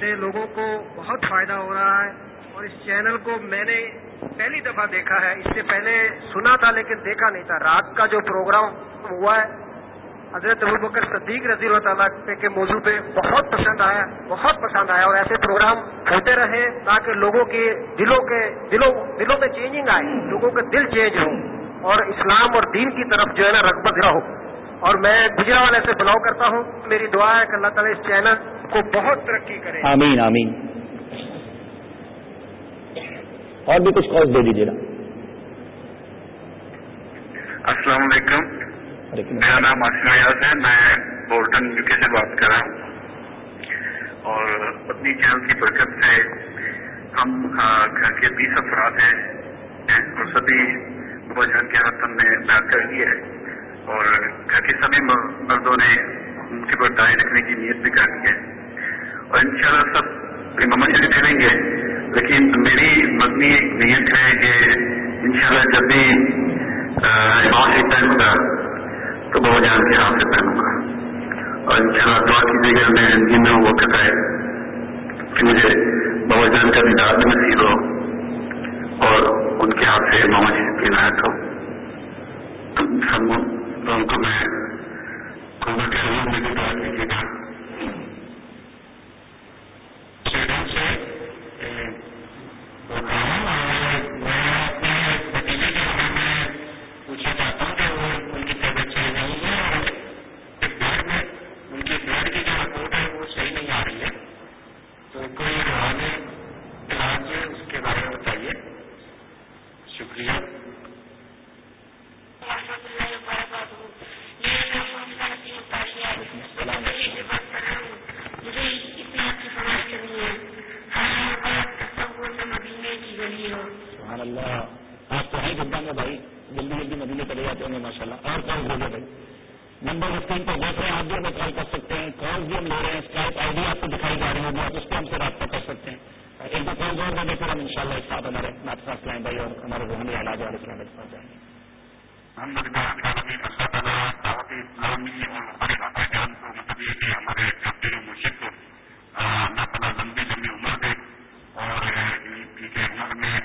سے لوگوں کو بہت فائدہ ہو رہا ہے اور اس چینل کو میں نے پہلی دفعہ دیکھا ہے اس سے پہلے سنا تھا لیکن دیکھا نہیں تھا رات کا جو پروگرام ہوا ہے حضرت ابو بکر صدیق رضی اللہ تعالیٰ کے موضوع پہ بہت پسند آیا بہت پسند آیا اور ایسے پروگرام ہوتے رہے تاکہ لوگوں کے دلوں کے دلوں دلوں میں چینجنگ آئے لوگوں کے دل چینج ہوں اور اسلام اور دین کی طرف جو ہے نا رغبت رہو اور میں گجرا والے سے بلاؤ کرتا ہوں میری دعا ہے کہ اللہ تعالیٰ اس چینل کو بہت ترقی کرے آمین آمین اور بھی کچھ کال دے دیجیے السلام علیکم میرا نام آشمہ یاز ہے میں یو کے سے بات کر رہا ہوں اور اپنی چینل کی برکت سے ہم گھر کے بیس افراد ہیں اور سبھی کے نے بات کر دی ہے اور گھر کے سبھی مردوں نے ان کے اوپر دائیں رکھنے کی نیت بھی کر دی ہے اور ان شاء اللہ تب ماما شیشی دے رہی لیکن میری مدنی ایک نیت ہے کہ انشاءاللہ اللہ جب بھی امام شریف پہنوں گا تو بہت جان کے ہاتھ سے پہنوں گا اور ان شاء اللہ دعا کی گا میں جن میں وقت وہ کہتا ہے کہ مجھے بہت جان کا بھی دار ہو اور ان کے ہاتھ سے امام شریف عنایت ہو سب چڑ سے جلدی جلدی مدینے چلے جاتے ہوں گے ماشاء اللہ اور کال ہو بھائی نمبر اسکرین پر دیکھ رہے ہیں آپ بھی ہمیں کال کر سکتے ہیں کال بھی ہم لے رہے ہیں اسکائپ آئی ڈی آپ کو دکھائی جا رہی ہوگی آپ اس پہ ہم سے رابطہ کر سکتے ہیں ایک دو کال دیں گے پھر ہم ان شاء اللہ ایک ساتھ ہمارے ما کے ساتھ لائیں بھائی اور ہمارے گھومنے آلاتے کہ ہمارے مشکل کو ناپذا گندی جن میں عمر دے اور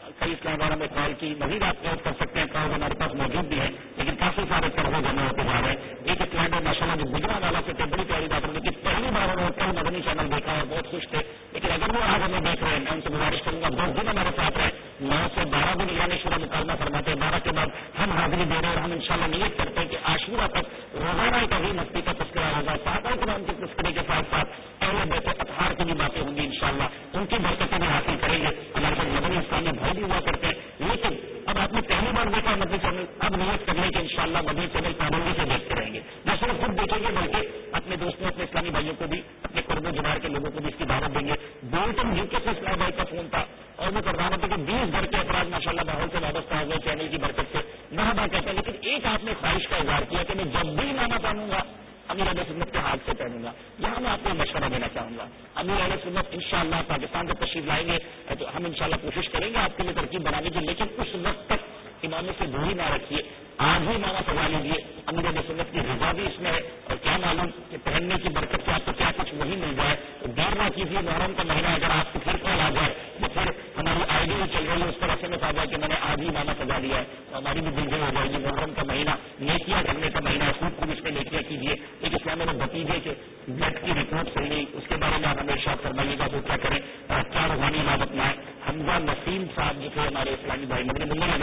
کئی اس آباد میں کال کی مزید آپ نوٹ کر سکتے ہیں کال ہمارے پاس موجود بھی ہے لیکن کافی سارے قرضے جمع ہوتے جا رہے ہیں ایک اسلام میں ماشاء اللہ جو گجرا والا سے بڑی پیاری بات ہوگی پہلی بار انہوں نے کل مدنی چینل دیکھا اور بہت خوش تھے لیکن اگر وہ آج ہمیں دیکھ رہے ہیں میں ان سے گزارش کروں گا دو دن ہمارے ساتھ رہے نو سے بارہ دن یعنی شروع مکالمہ فرماتے ہیں بارہ کے بعد ہم حاضری دے رہے ہیں اور ہم ان شاء اللہ نیت کرتے ہیں کہ آشورہ تک روزانہ کا عظیم ہستی کا تسکرا ہوگا ساتھ مسکرے کے ساتھ ساتھ پہلے بیٹے اطہار کی بھی باتیں ہوں گی ان شاء اللہ ان کی برکتیں بھی حاصل میں بھائی بھی ہوا کرتے ہیں لیکن اب آپ نے پہلی بار دیکھا مدنی چینل اب نیت کر لیں کہ انشاءاللہ مدنی چینل پابندی سے دیکھتے رہیں گے نہ صرف خود دیکھیں گے بلکہ اپنے دوستوں اپنے اسلامی بھائیوں کو بھی اپنے قرب و جمار کے لوگوں کو بھی اس کی دعوت دیں گے بولٹن یو کے سے اسلام بھائی کا فون تھا اور میں کروانا تھا کہ بیس گھر کے افراد ماشاء اللہ ماحول سے وابستہ ہو گئے چینل کی برکت سے نہ بات کہتا لیکن ایک آپ نے خواہش کا اظہار کیا کہ میں جب بھی لانا چاہوں گا امیر علیہ سنت کے ہاتھ سے پہنوں گا یہاں میں آپ کو مشورہ دینا چاہوں گا امیر علیہ سنت ان شاء اللہ پاکستان کو تشریف لائیں گے تو ہم ان شاء اللہ کوشش کریں گے آپ کے لیے ترکیب بنانے کی لیکن اس وقت تک ایمامی سے دوری نہ رکھیے آج ہی امامہ سجا لیجیے امیر علیہ سنت کی رضا بھی اس میں ہے اور کیا معلوم کہ پہننے کی برکت سے آپ کو کیا کچھ وہی مل جائے تو دیر نہ کیجیے محرم کا مہینہ اگر آپ کو پھر کال آ جائے تو پھر ہماری آئی ڈی چل رہی ہے اس طرح سے میں آ جائے کہ میں نے آج ہی امامہ سجا لیا ہے تو ہماری میرے بتیجے بلڈ کی رپورٹ صحیح نہیں اس کے بارے میں آپ ہمیں شاپ فرمائیے گا تو کیا کریں کیا روحانی عبادت میں حمزہ نسیم صاحب جو تھے ہمارے اسلامی بھائی مدنی بلند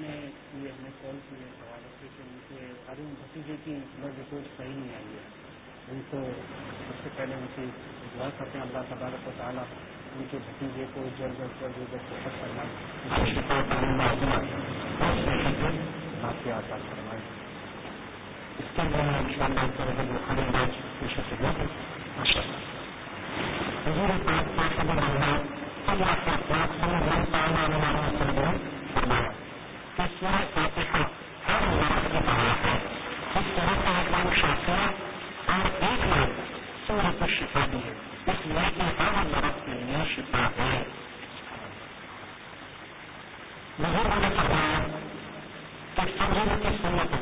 نے کال کیے سوال رکھے کہ ان کے ارون بھتیجے کی رپورٹ صحیح نہیں آئی ہے ان کو سب سے پہلے ان کی دعا کرتے ہیں اللہ تبارک و تعالیٰ ان کے بھتیجے کو جلد از جلد کو باقی آباد فرمائے اس کے بعد سورہ فاتحہ ہر نماز سورج پڑھا ہے اس طرح سورج محتما میں اور ایک لوگ سورج کو شکا دی ہے اس لوگ کے لیے شفا ہے وہ سب کے سننے کو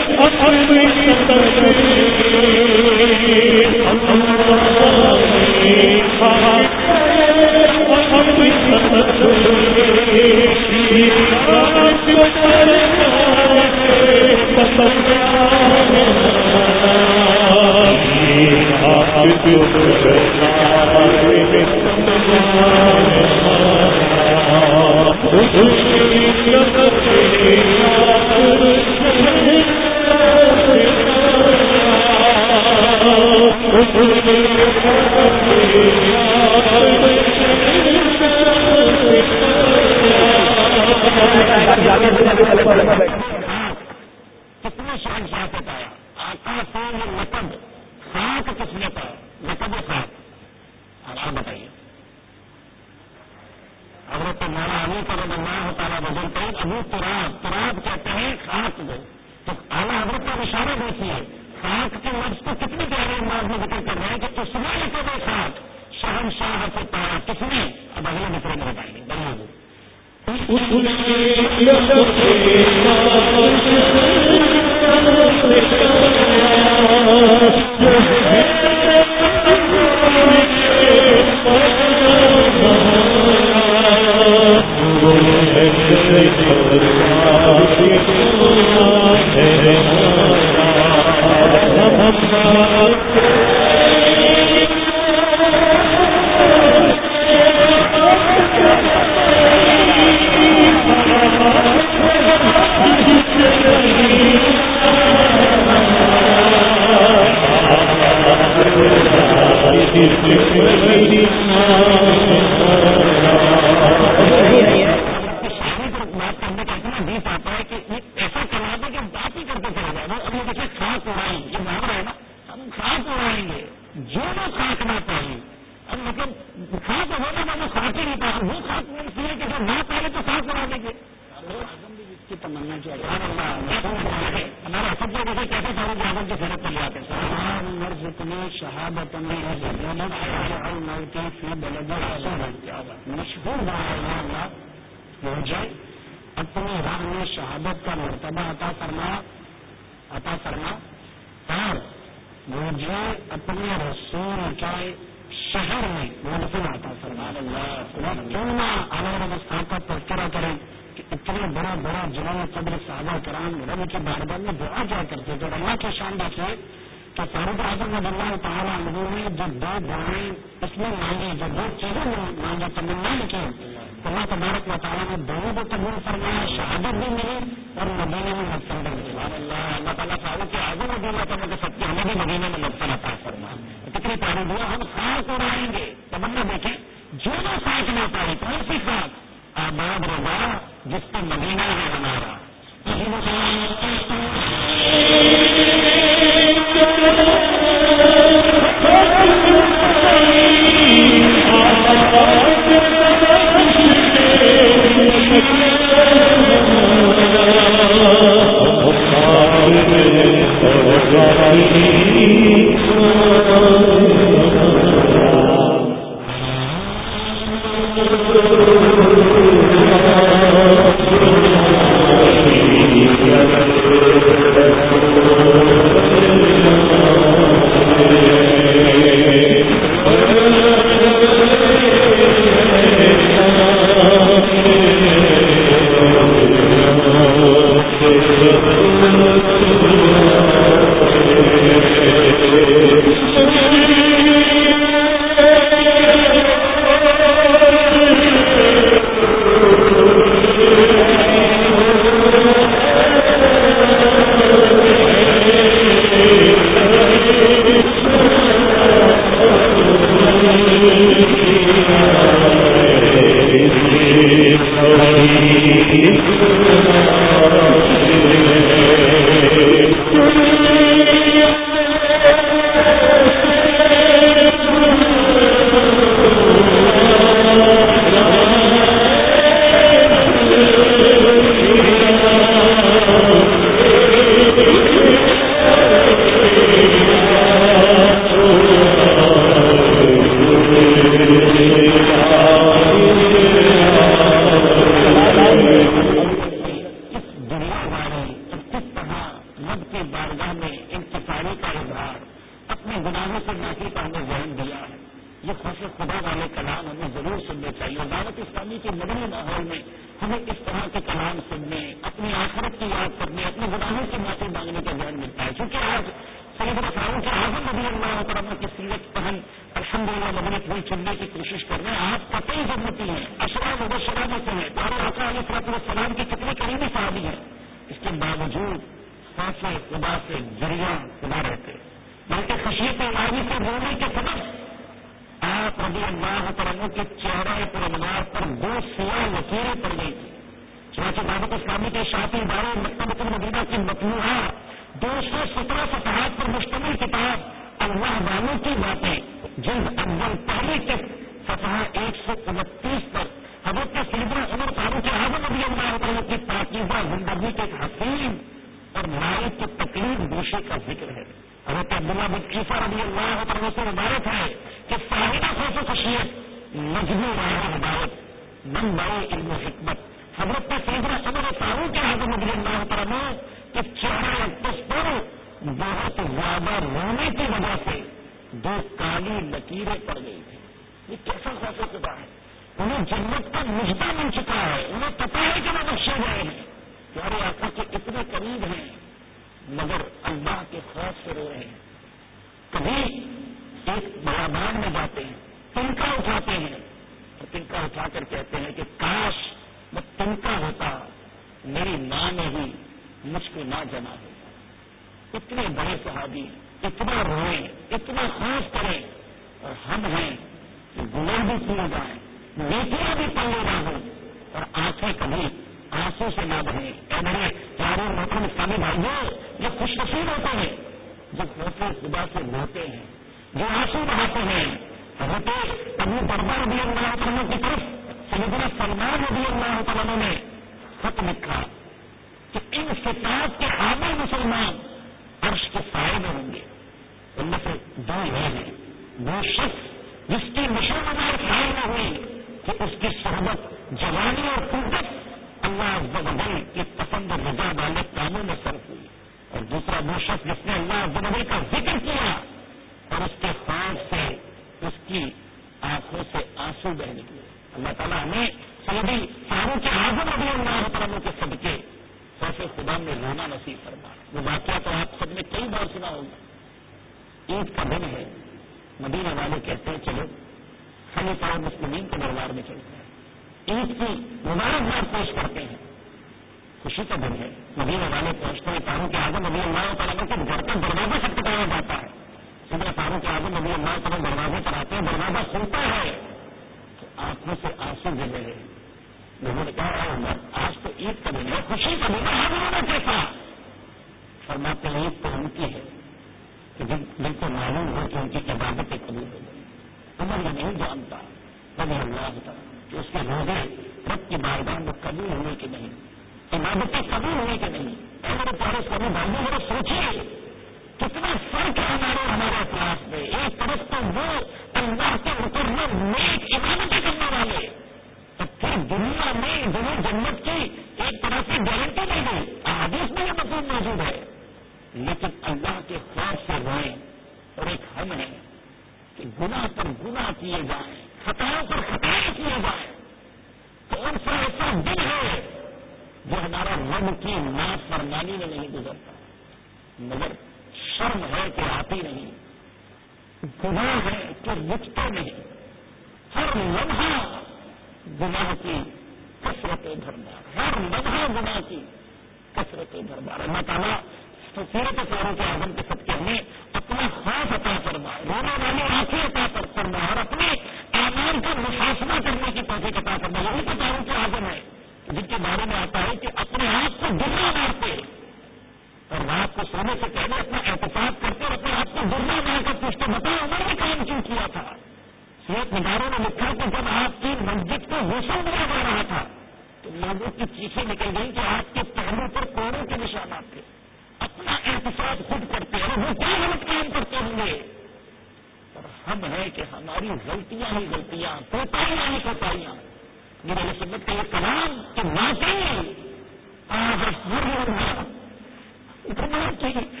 ہوں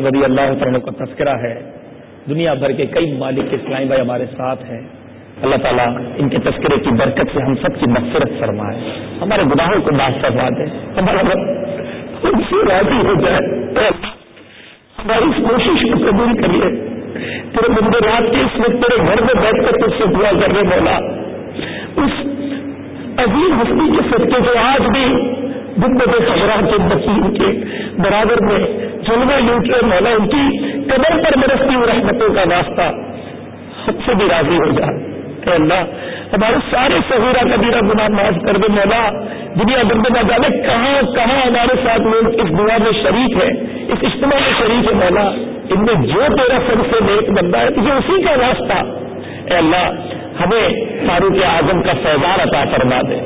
وسلم رضی اللہ تعالیٰ کا تذکرہ ہے دنیا بھر کے کئی مالک کے اسلام بھائی ہمارے ساتھ ہیں اللہ تعالیٰ ان کے تذکرے کی برکت سے ہم سب کی مفصرت فرما ہمارے گناہوں کو ہو جائے ہماری اس کوشش کو قبول کریے تیرے مندر کے اس وقت تیرے گھر میں بیٹھ کر تجھ سے دعا کرنے بولا اس عظیم ہستی کے سب کے جو آج بھی کے دس کے برابر میں کہ مولا ان کی قدر پر برستی ہوئی رحمتوں کا واسطہ خود سے بھی راضی ہو اے اللہ ہمارے سارے سہورا کا گناہ معاف کر دے مولا دنیا نہ جانے کہاں کہاں ہمارے ساتھ لوگ اس دعا میں شریک ہے اس اجتماع میں شریک ہے مولا ان میں جو تیرا سب سے نیک بندہ ہے تجھے اسی کا واسطہ اے اللہ ہمیں فاروق اعظم کا فیضان عطا فرما دے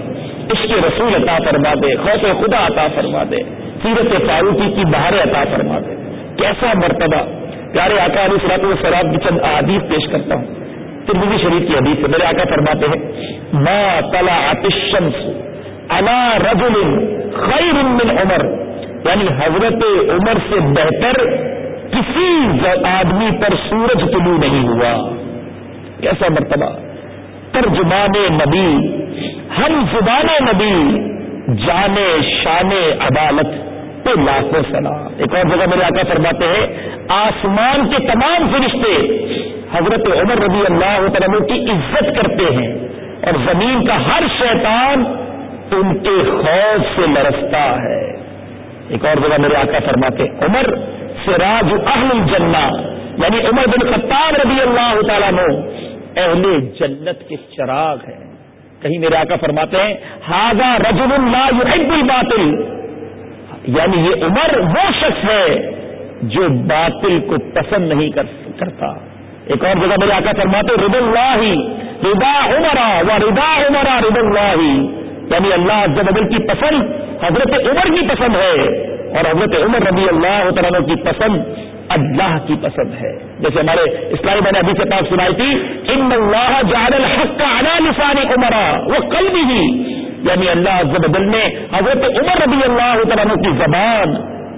اس کے رسول عطا فرما دے خوف خدا عطا فرما دے سیرت فاروقی کی عطا فرما دے کیسا مرتبہ پیارے آقا آکاری و سراب کی چند آدیف پیش کرتا ہوں ترمیزی شریف کی حدیث سے میرے آقا فرماتے ہیں ما تلا اتشنس الا خیر من عمر یعنی حضرت عمر سے بہتر کسی آدمی پر سورج طلوع نہیں ہوا کیسا مرتبہ ترجمان نبی ہم زبان نبی جانے شانے عدالت پہ لاکھوں سلام ایک اور جگہ میرے آقا فرماتے ہیں آسمان کے تمام فرشتے حضرت عمر رضی اللہ تعالیٰ کی عزت کرتے ہیں اور زمین کا ہر شیطان ان کے خوف سے لرستا ہے ایک اور جگہ میرے آقا فرماتے ہیں عمر سراج اہل الجنہ یعنی عمر بن خطاب رضی اللہ تعالیٰ نو اہل جنت کے چراغ ہے کہیں میرے آقا فرماتے ہیں ہاگا رجب اللہ یعنی یہ عمر وہ شخص ہے جو باطل کو پسند نہیں کرتا ایک اور جگہ میں کر فرماتے ردا عمرا و ردا عمرا آدا اللہ یعنی اللہ جب ابر کی پسند حضرت عمر کی پسند ہے اور حضرت عمر رضی اللہ تعالیٰ کی پسند اللہ کی پسند ہے جیسے ہمارے اسلامی میں نے ابھی سے پاک سنائی تھی ان اللہ جان الحق کا انا نسانی عمرا وہ کل بھی یعنی اللہ بدل نے حضرت عمر رضی اللہ تعالیٰ کی زبان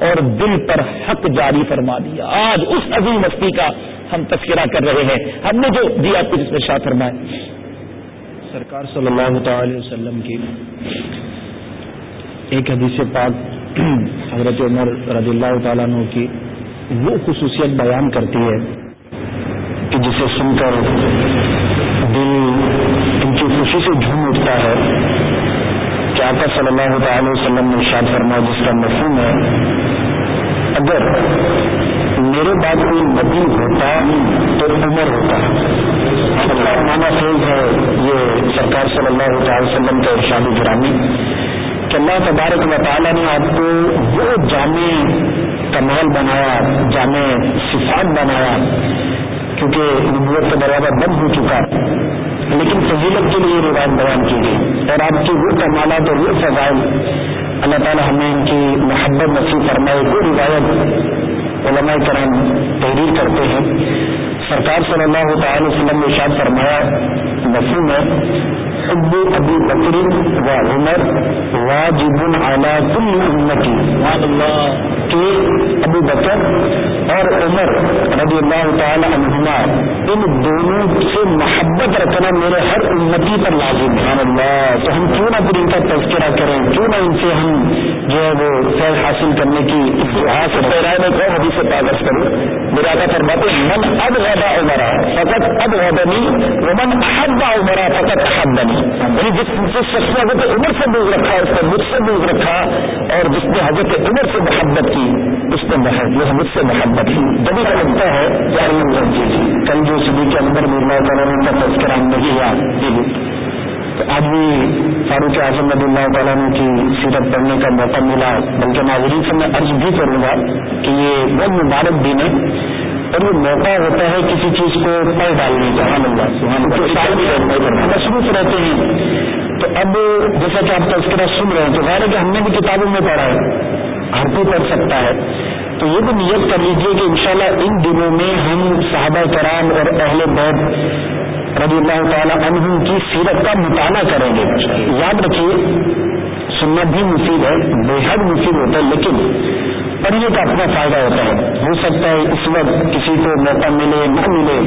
اور دل پر حق جاری فرما دیا آج اس عظیم مستی کا ہم تذکرہ کر رہے ہیں ہم نے جو دیا میں شاہ فرمائے سرکار صلی اللہ تعالی وسلم کی ایک حدیث پاک حضرت عمر رضی اللہ تعالیٰ عنہ کی وہ خصوصیت بیان کرتی ہے کہ جسے سن کر دل ان کی خوشی سے جھوم اٹھتا ہے کہ آپ صلی اللہ تعالی وسلم نے ارشاد فرمایا جس کا مفہوم ہے اگر میرے بعد کوئی نبی ہوتا تو عمر ہوتا مانا فیض ہے یہ سرکار صلی اللہ تعالی وسلم کا ارشاد اللہ تبارک و تعالیٰ نے آپ کو وہ جامع کمال بنایا جامع صفات بنایا کیونکہ نبوت کا دروازہ بند ہو چکا ہے لیکن فضیلت کے لیے یہ روایت بیان کی گئی اور آپ کی وہ کمالات اور وہ فضائل اللہ تعالیٰ ہمیں ان کی محبت نصیب فرمائے وہ روایت علماء کرام تحریر کرتے ہیں سرکار صلی اللہ تعالی وسلم نے شاد فرمایا نفیم ہے ابو ابو بکری و عمر و جبن امتی انتی ابو بکر اور عمر رضی اللہ تعالی عنہما ان دونوں سے محبت رکھنا میرے ہر امتی پر لازم ہے اللہ تو ہم کیوں نہ پھر ان کا تذکرہ کریں کیوں نہ ان سے ہم جو ہے وہ سیل حاصل کرنے کی حدیث سے تاغذ کروں میرا کا فرماتے من اب ہے احبا عمرا فقط اب ابنی ومن احبا عمرا فقط احبنی یعنی جس جس شخص نے حضرت عمر سے دور رکھا اس نے مجھ سے دور رکھا اور جس نے حضرت عمر سے محبت کی اس پہ مجھ سے محبت کی لگتا ہے جی جی کل جو صدی کے اندر مرنا کال کا تذکرہ نہیں ہوا جی جی آدمی فاروق اعظم نب اللہ کعالی کی سیرت پڑھنے کا موقع ملا بلکہ ناگرنک سے میں عرض بھی کروں گا کہ یہ بہت مبارک دن ہے اور یہ موقع ہوتا ہے کسی چیز کو پڑھ ڈالنے کا ہاں مل جاتا ہم مصروف رہتے ہیں تو اب جیسا کہ آپ تذکرہ سن رہے ہیں تو ظاہر ہے کہ ہم نے بھی کتابوں میں پڑھا ہے ہر کوئی پڑھ سکتا ہے تو یہ بھی نیت کر لیجیے کہ انشاءاللہ ان دنوں میں ہم صحابہ کرام اور اہل بیت رضی اللہ تعالیٰ عنہ کی سیرت کا مطالعہ کریں گے یاد رکھیے سننا بھی مفید ہے بے حد مفید ہوتا ہے لیکن پڑھنے کا اپنا فائدہ ہوتا ہے ہو سکتا ہے اس وقت کسی کو موقع ملے نہ ملے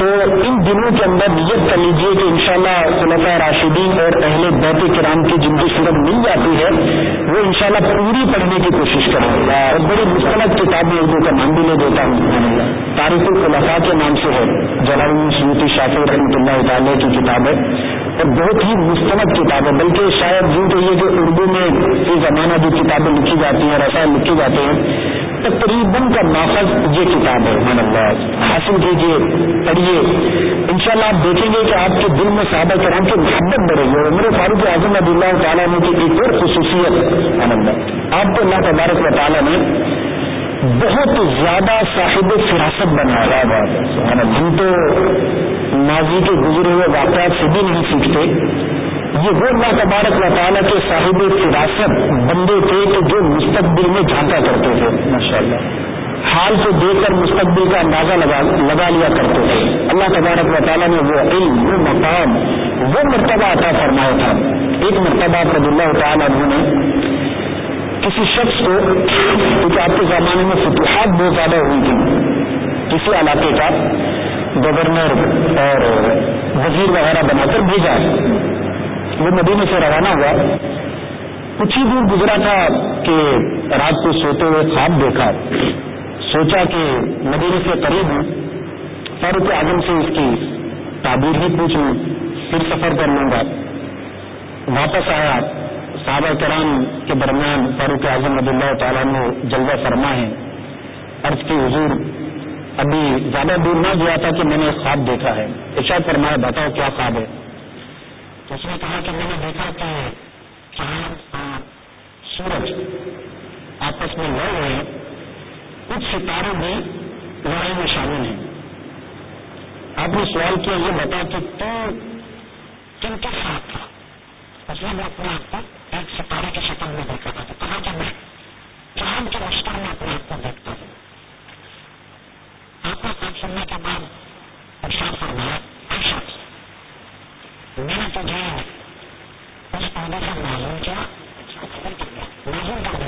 تو ان دنوں کے اندر یہ کر لیجیے کہ ان شاء اللہ خلاف راشدین اور اہل بیت کرام کی جن کی صورت مل جاتی ہے وہ ان شاء اللہ پوری پڑھنے کی کوشش کریں گے اور بڑی مستند کتابیں اردو کا نام بھی لے دیتا ہوں تاریخ الخلفا کے نام سے ہے جلال سمتی شاخ رحمۃ اللہ تعالیٰ کی کتاب ہے اور بہت ہی مستند کتاب ہے بلکہ شاید یوں کہیے جو اردو میں یہ زمانہ جو کتابیں لکھی جاتی ہیں رسائل لکھی جاتے ہیں تقریباً کا ماخذ یہ کتاب ہے اللہ حاصل کیجیے پڑھیے ان شاء اللہ آپ دیکھیں گے کہ آپ کے دل میں صحابہ کرام کی محبت بڑھے گی اور عمر فاروق اعظم عبد اللہ تعالیٰ نے کی ایک اور خصوصیت اللہ آپ کو اللہ تبارک و تعالیٰ نے بہت زیادہ صاحب فراست بنایا ہم تو ماضی کے گزرے ہوئے واقعات سے بھی نہیں سیکھتے یہ وہ اللہ تبارک و تعالیٰ کے صاحب فراست بندے تھے کہ جو مستقبل میں جھانکا کرتے تھے حال کو دیکھ کر مستقبل کا اندازہ لگا لگا لیا کرتے تھے اللہ تبارک و تعالیٰ نے وہ علم وہ مقام وہ مرتبہ عطا فرمایا تھا ایک مرتبہ رب اللہ تعالیٰ نے کسی شخص کو کیونکہ آپ کے زمانے میں فتوحات بہت زیادہ ہوئی تھی کسی علاقے کا گورنر اور وزیر وغیرہ بنا کر بھیجا وہ مدینے سے روانہ ہوا کچھ ہی دور گزرا تھا کہ رات کو سوتے ہوئے خواب دیکھا سوچا کہ مدینے سے قریب ہوں فاروق اعظم سے اس کی تعبیر ہی پوچھ لوں پھر سفر کر لوں گا واپس آیا صحابہ کرام کے درمیان فاروق اعظم عبد اللہ تعالیٰ نے جلوہ فرما ہے عرض کی حضور ابھی زیادہ دور نہ گیا تھا کہ میں نے خواب دیکھا ہے اشو فرمایا بتاؤ کیا خواب ہے اس نے کہا کہ میں نے دیکھا کہ چاند اور سورج آپس میں لڑ رہے ہیں کچھ ستارے بھی لڑائی میں شامل ہیں آپ نے سوال کیا یہ بتا کہ تو کن کے ساتھ تھا اس نے میں اپنے آپ کو ایک ستارے کی شکل میں دیکھا تھا تو کہا کہ میں چاند کے میں اپنے آپ کو دیکھتا ہوں آپ کا ساتھ سننے کے بعد پر فرمایا میں نے تجھے اس سے جیسا ملک روزن کا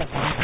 محمد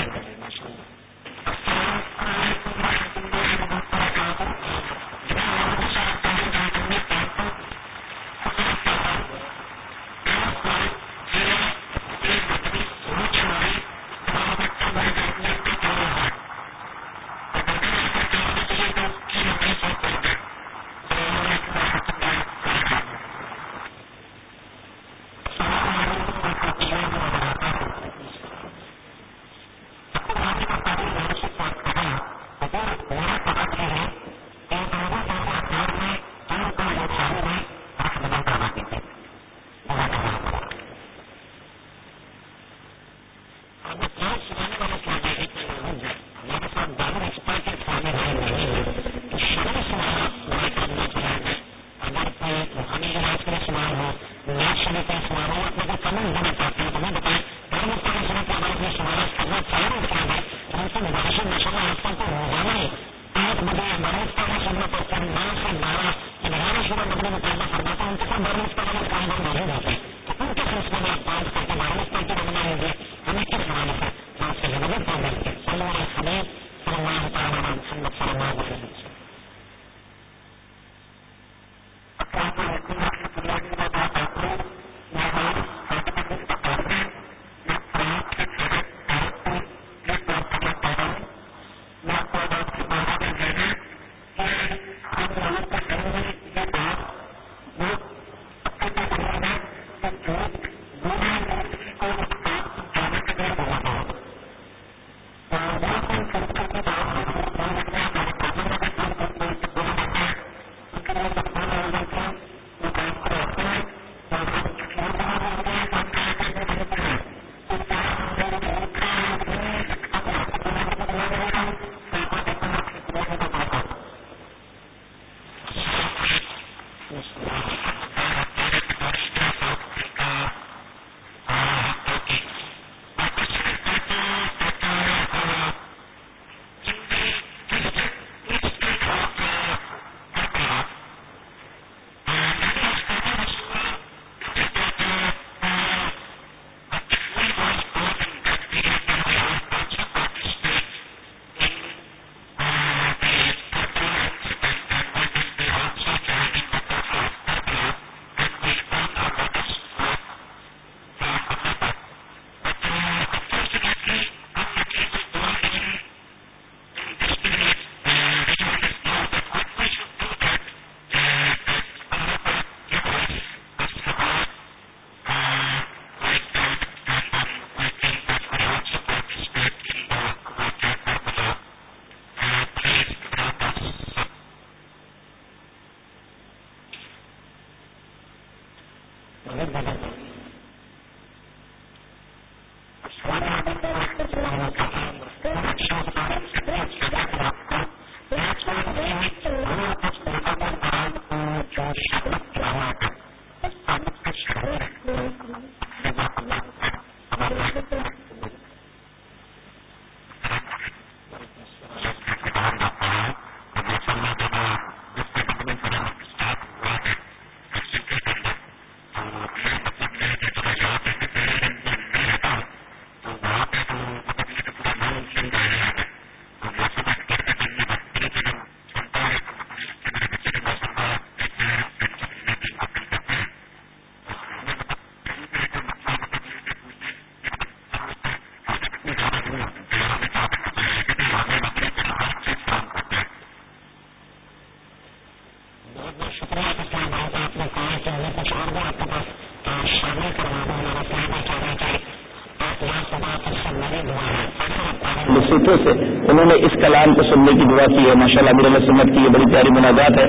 سے انہوں نے اس کلام کو سننے کی دعا کی ہے ماشاء اللہ سمت کی یہ بڑی پیاری مناظات ہے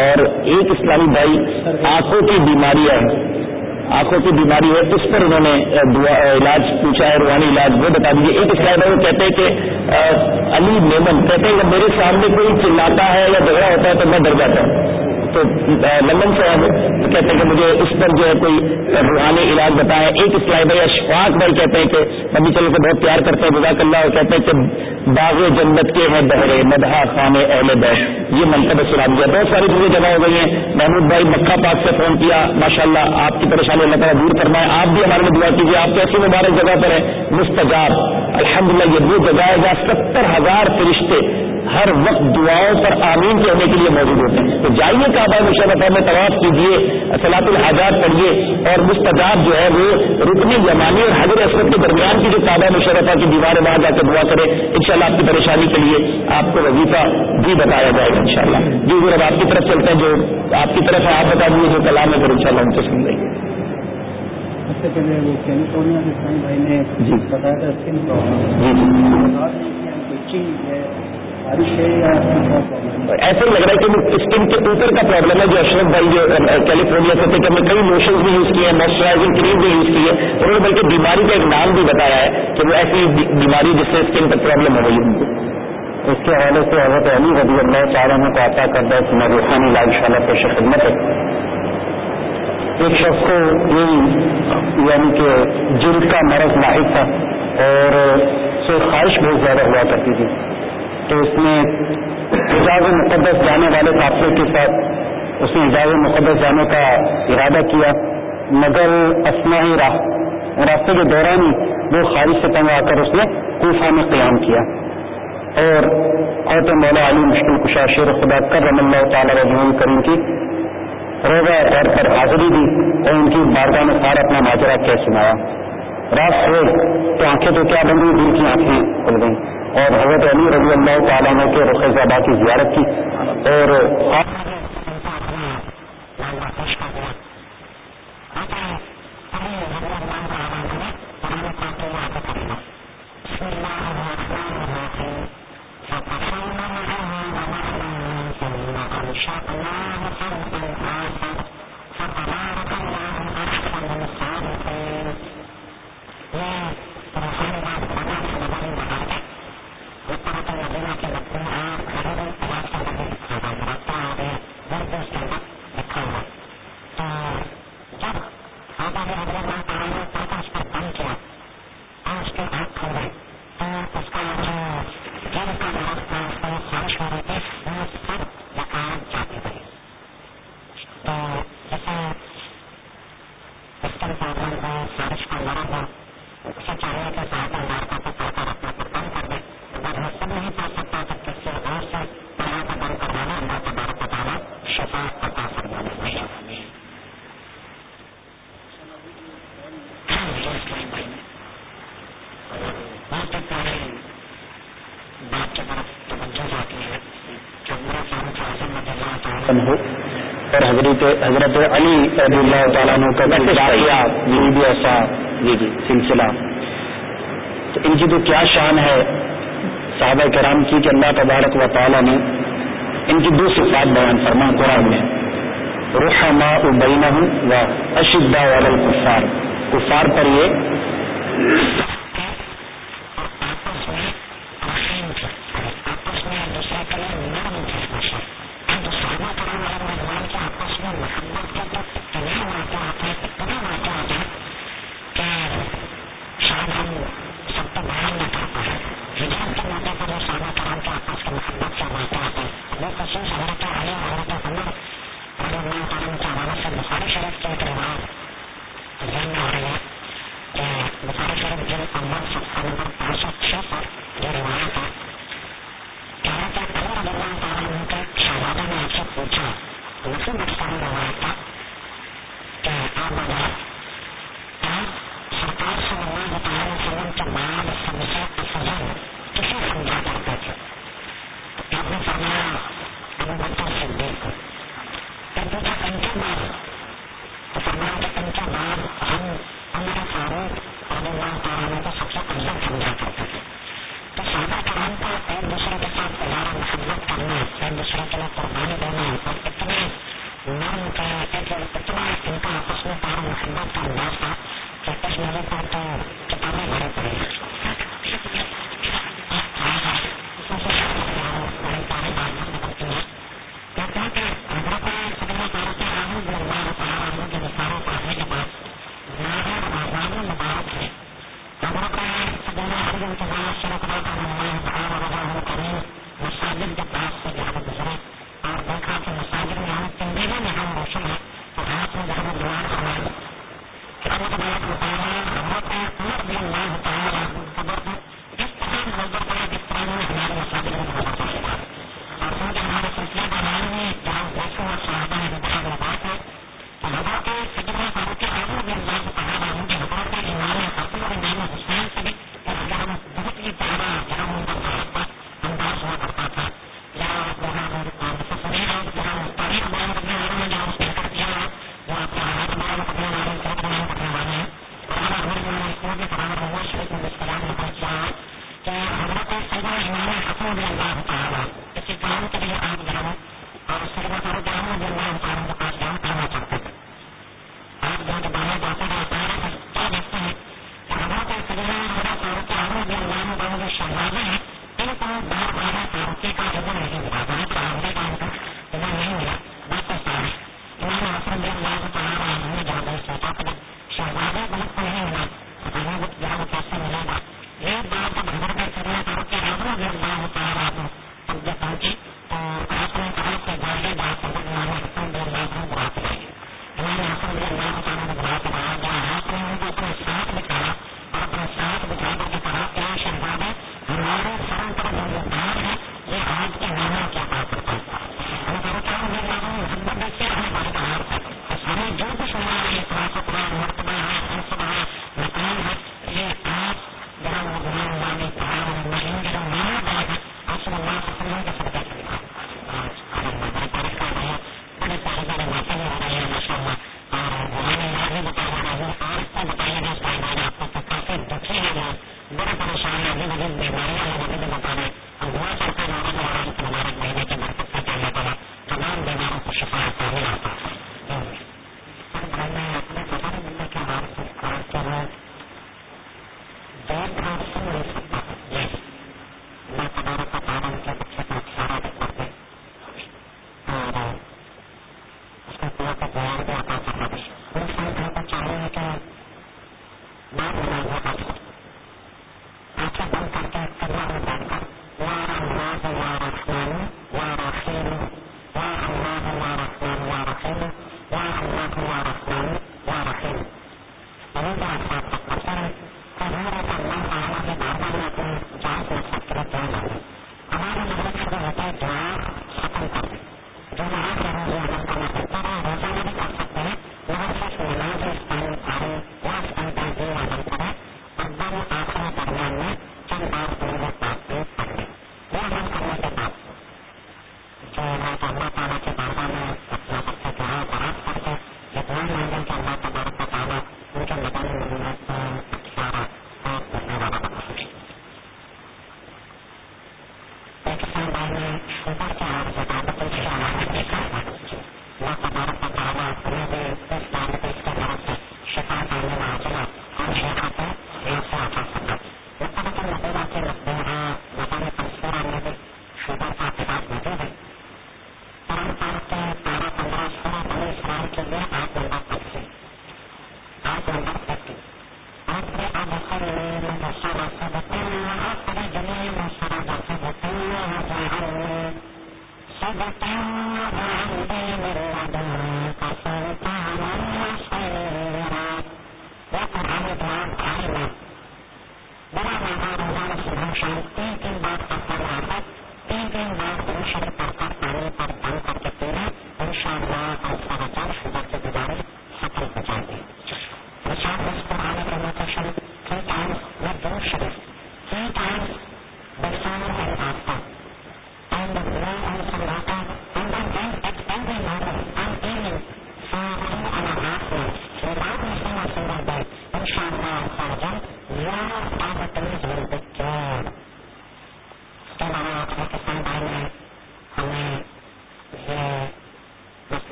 اور ایک اسلامی بھائی آنکھوں کی بیماری ہے آنکھوں کی بیماری ہے اس پر انہوں نے علاج پوچھا ہے روحانی علاج وہ بتا دیجیے ایک اسلامی بھائی وہ کہتے ہیں کہ علی میمن کہتے ہیں کہ میرے سامنے کوئی چلاتا ہے یا جھگڑا ہوتا ہے تو میں ڈر جاتا ہوں تو لندن سے کہتے ہیں کہ مجھے اس پر جو ہے کوئی روحانی علاج بتایا ایک اسلائی بھائی اشفاق بھائی کہتے ہیں کہ نبی چلو کو بہت پیار کرتے ہیں جزاک اللہ اور کہتے ہیں کہ باغ جنت کے ہیں بہرے مدحا خان اہل بہ یہ سنا دیا بہت ساری چیزیں جمع ہو گئی ہیں محمود بھائی مکہ پاک سے فون کیا ماشاء اللہ آپ کی پریشانی اللہ تعالیٰ دور کرنا ہے آپ بھی ہمارے میں دعا کیجیے آپ کیسی مبارک جگہ پر ہیں مستجاب الحمد للہ یہ وہ جگہ ہے جہاں ستر ہزار فرشتے ہر وقت دعاؤں پر آمین کہنے کے لیے موجود ہوتے ہیں تو جائیے کعبہ مشرف میں طواف کیجیے اصلاط الحاجات پڑھیے اور مستجاب جو ہے وہ رکنی زمانی اور حضرت عصمت کے درمیان کی جو تعداد کی دیوار ہے وہاں جا کے دعا کرے ان شاء اللہ آپ کی پریشانی کے لیے آپ کو وظیفہ بھی بتایا جائے گا ان شاء اللہ جی ضرور آپ کی طرف چلتے ہیں جو آپ کی طرف آپ بتا دیجیے جو کلام ہے ایسا لگ رہا ہے کہ اسکن کے اوپر کا پرابلم ہے جو اشرف بھائی جو کیلیفورنیا سے تھے کہ ہم نے کئی موشن بھی یوز کیے ہیں موسچرائزنگ کریم بھی یوز کی ہے انہوں نے بلکہ بیماری کا ایک نام بھی بتایا ہے کہ وہ ایسی بیماری جس سے اسکن پہ پرابلم ہو رہی ہے اس کے حوالے سے حضرت علی رضی اللہ تعالیٰ کو عطا چاہ رہا کہ میں روحانی لال شاعت پیش خدمت ہے ایک شخص کو یعنی کہ جلد کا مرض لاحق تھا اور سے بہت زیادہ ہوا کرتی تھی تو اس نے حجاز مقدس جانے والے قافلے کے ساتھ اس نے حجاز مقدس جانے کا ارادہ کیا اسنا اسماعی راہ راستے کے دوران ہی وہ سے تنگ آ کر اس نے کوفہ میں قیام کیا اور عوت مولا علی مشکل کشا شیر خدا کر رحم اللہ تعالیٰ رجحان کریم کی روزا طور پر کر حاضری دی اور ان کی میں سارا اپنا ماجرہ کیا سنایا رات ہوئے تو آنکھیں تو کیا بن گئی ان کی آنکھیں کھل گئیں اور حضرت علی رضی اللہ تعالیٰ چار کے رخ زبا کی زیارت کی اور حضرت حضرت علی عبد اللہ تعالیٰ نے بھی ایسا جی جی سلسلہ تو ان کی تو کیا شان ہے صحابہ کرام کی کہ اللہ تبارک و تعالیٰ نے ان کی دو صفات بیان فرما قرآن میں رخا ماں ابینا ہوں و اشدہ ود کفار کفار پر یہ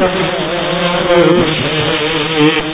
سب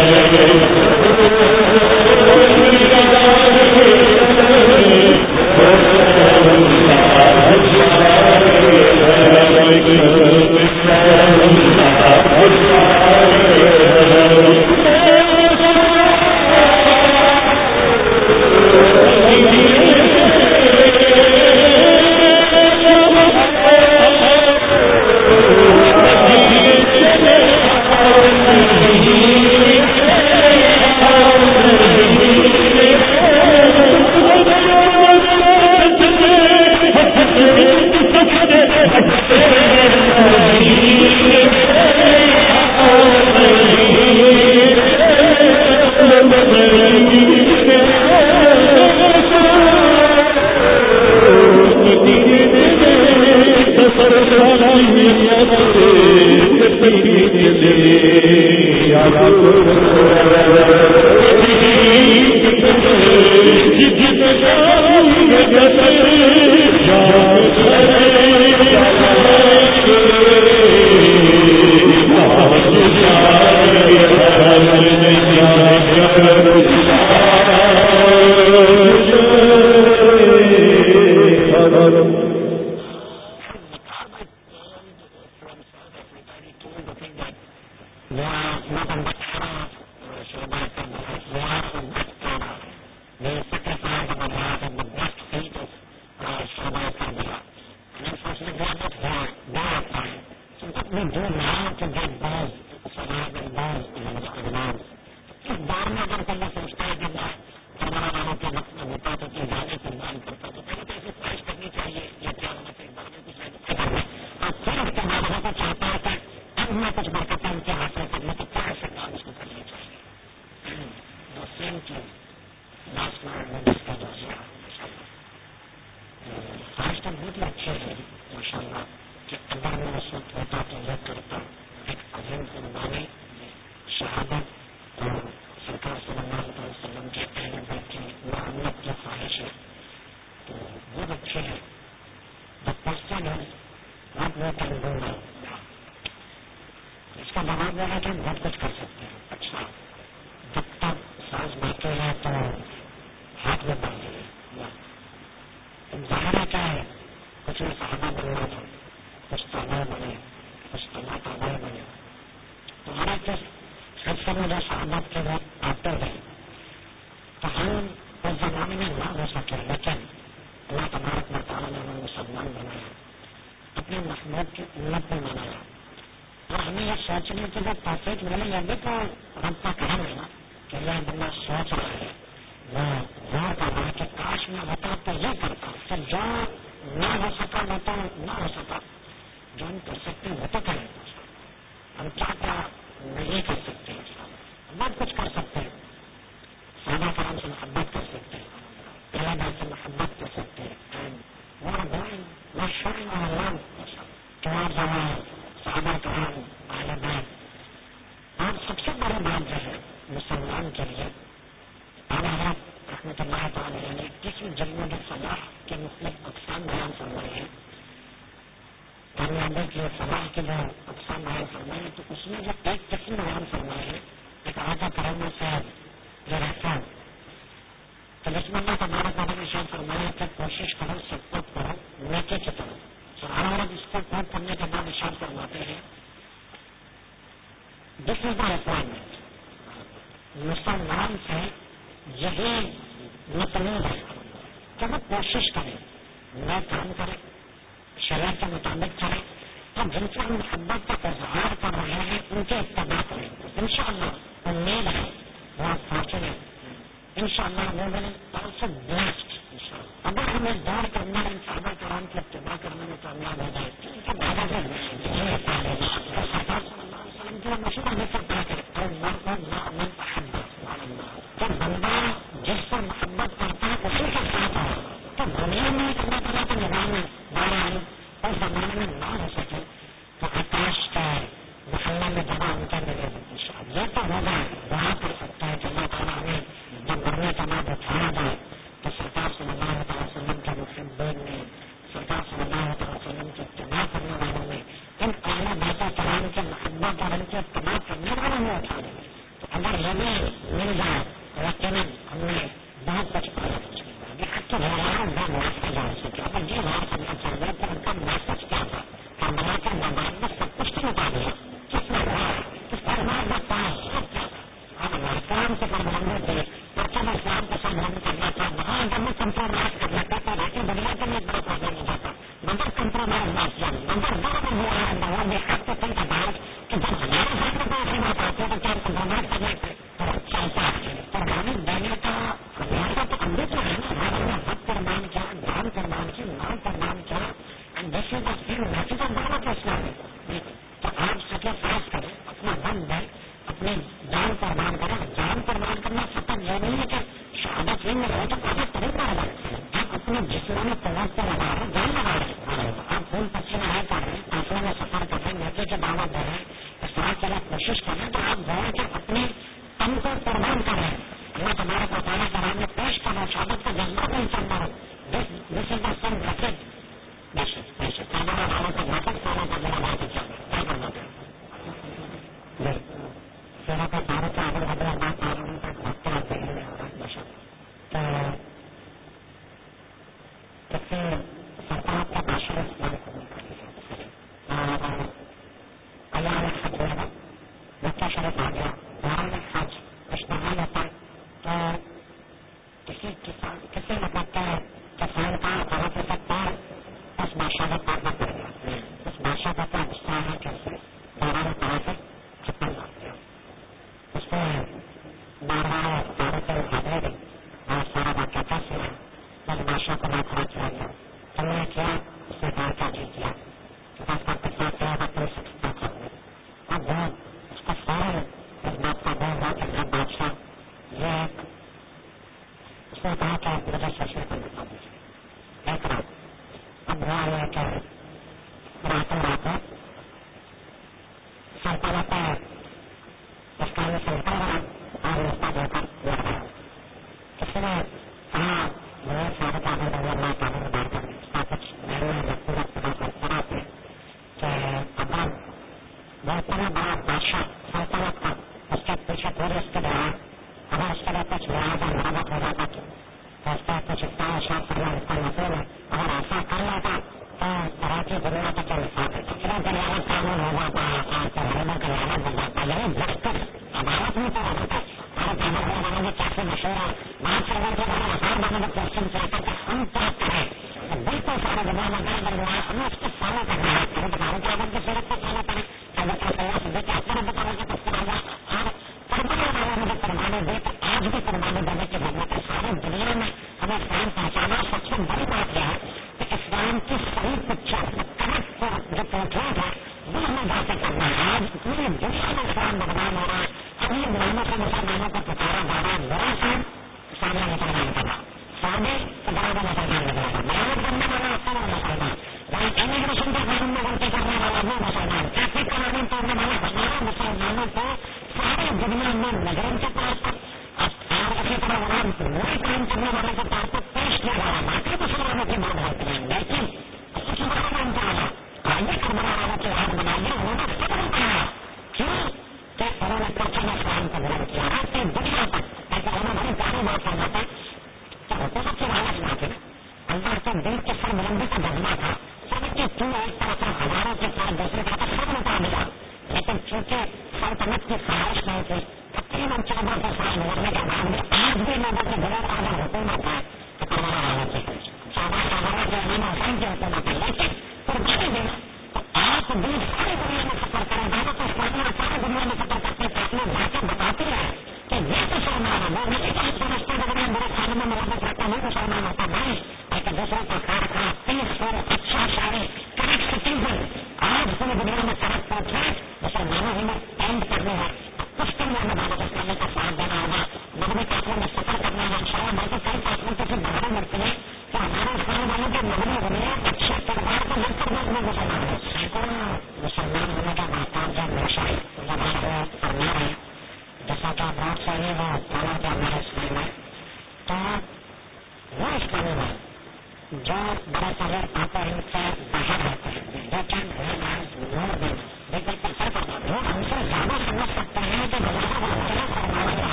ہر شاید ہر ہر ہند ساخا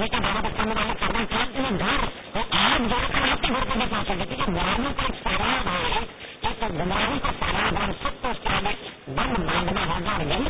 جیسا بھارت سامنے والے سبن تھا گھر وہ آگ جو ہے آپ کے گھر پہ بھی پہنچے گی کیونکہ باہروں کا ایک سیلاب ہے اس بیماریوں کا سیلاب ہے سب کو اس آگے بند ہوگا اور یہی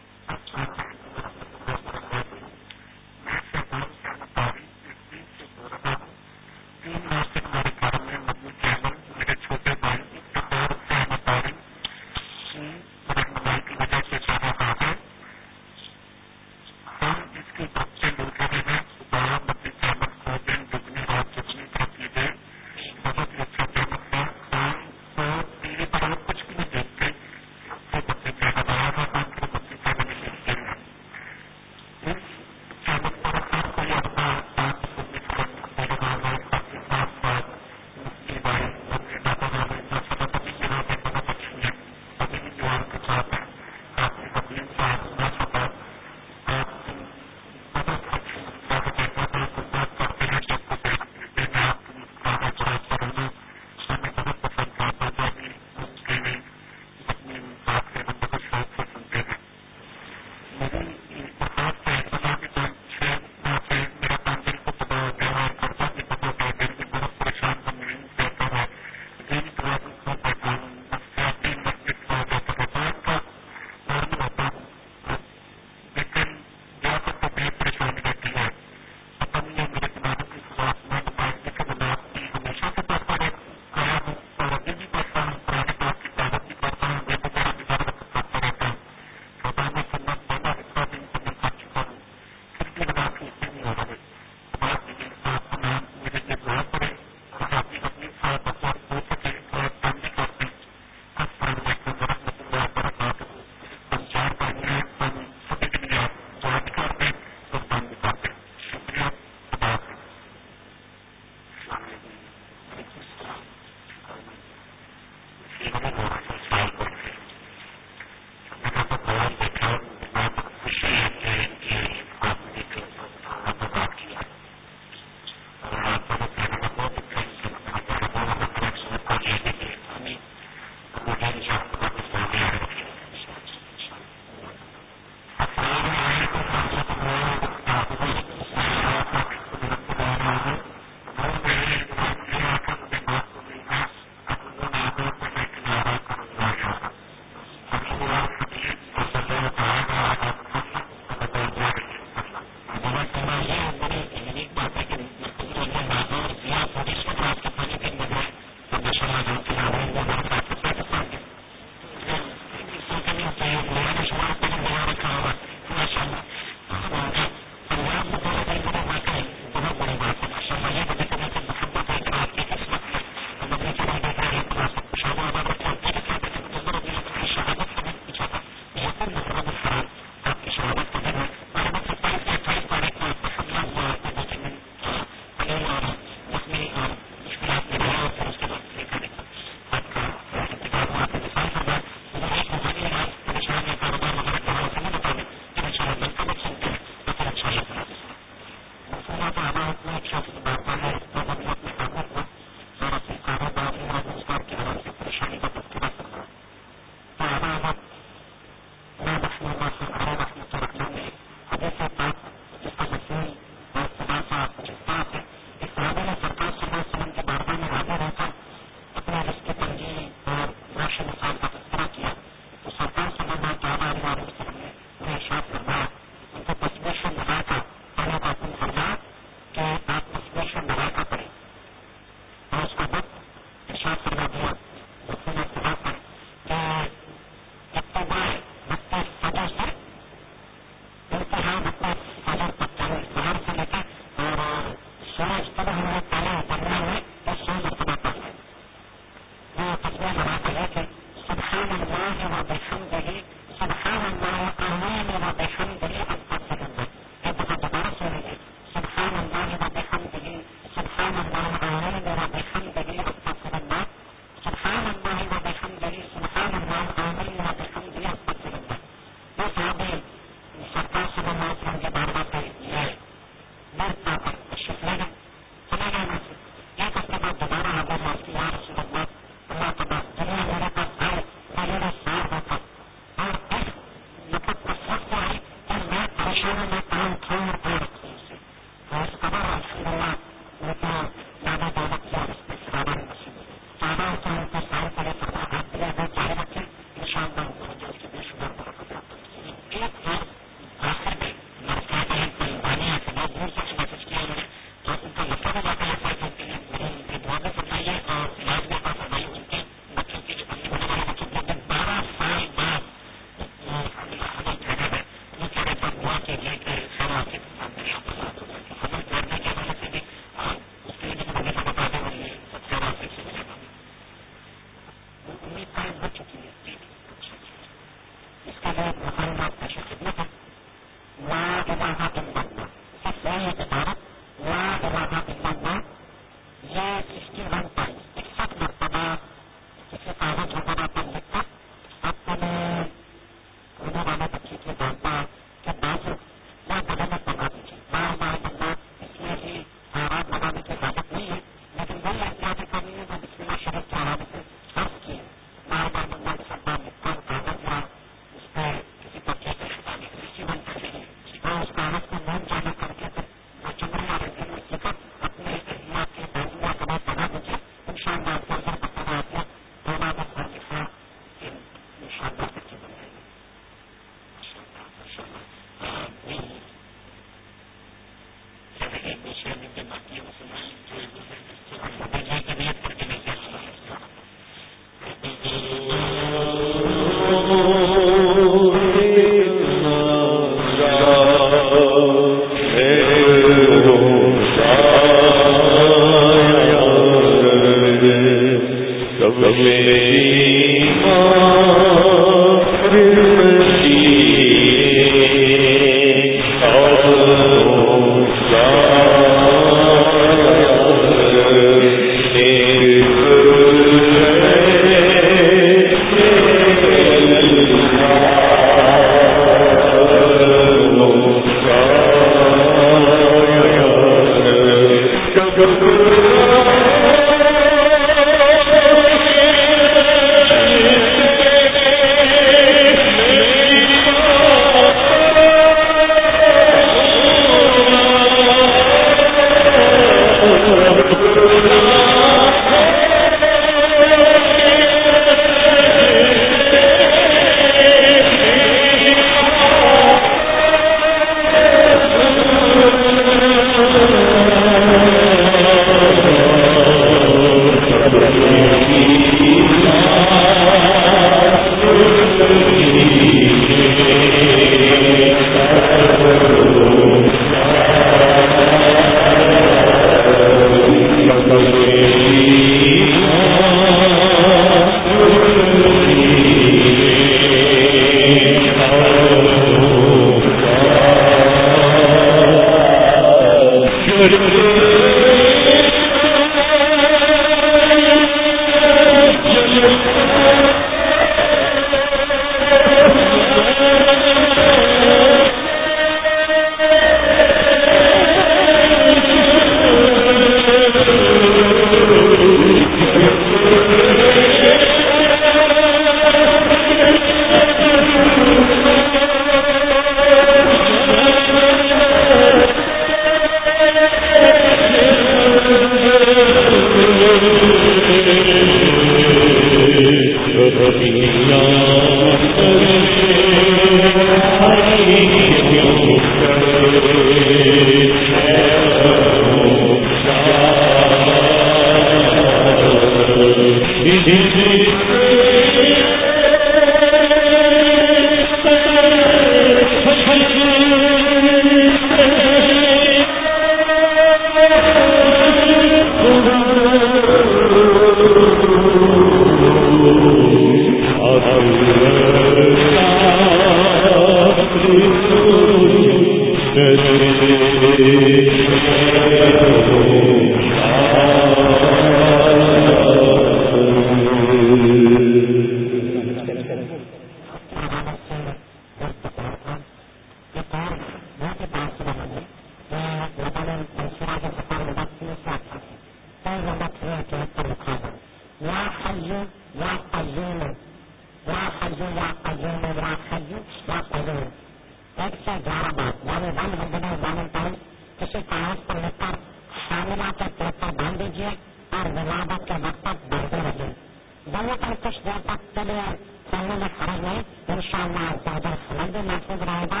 ہرا اتر سمجھ میں موسم رہے گا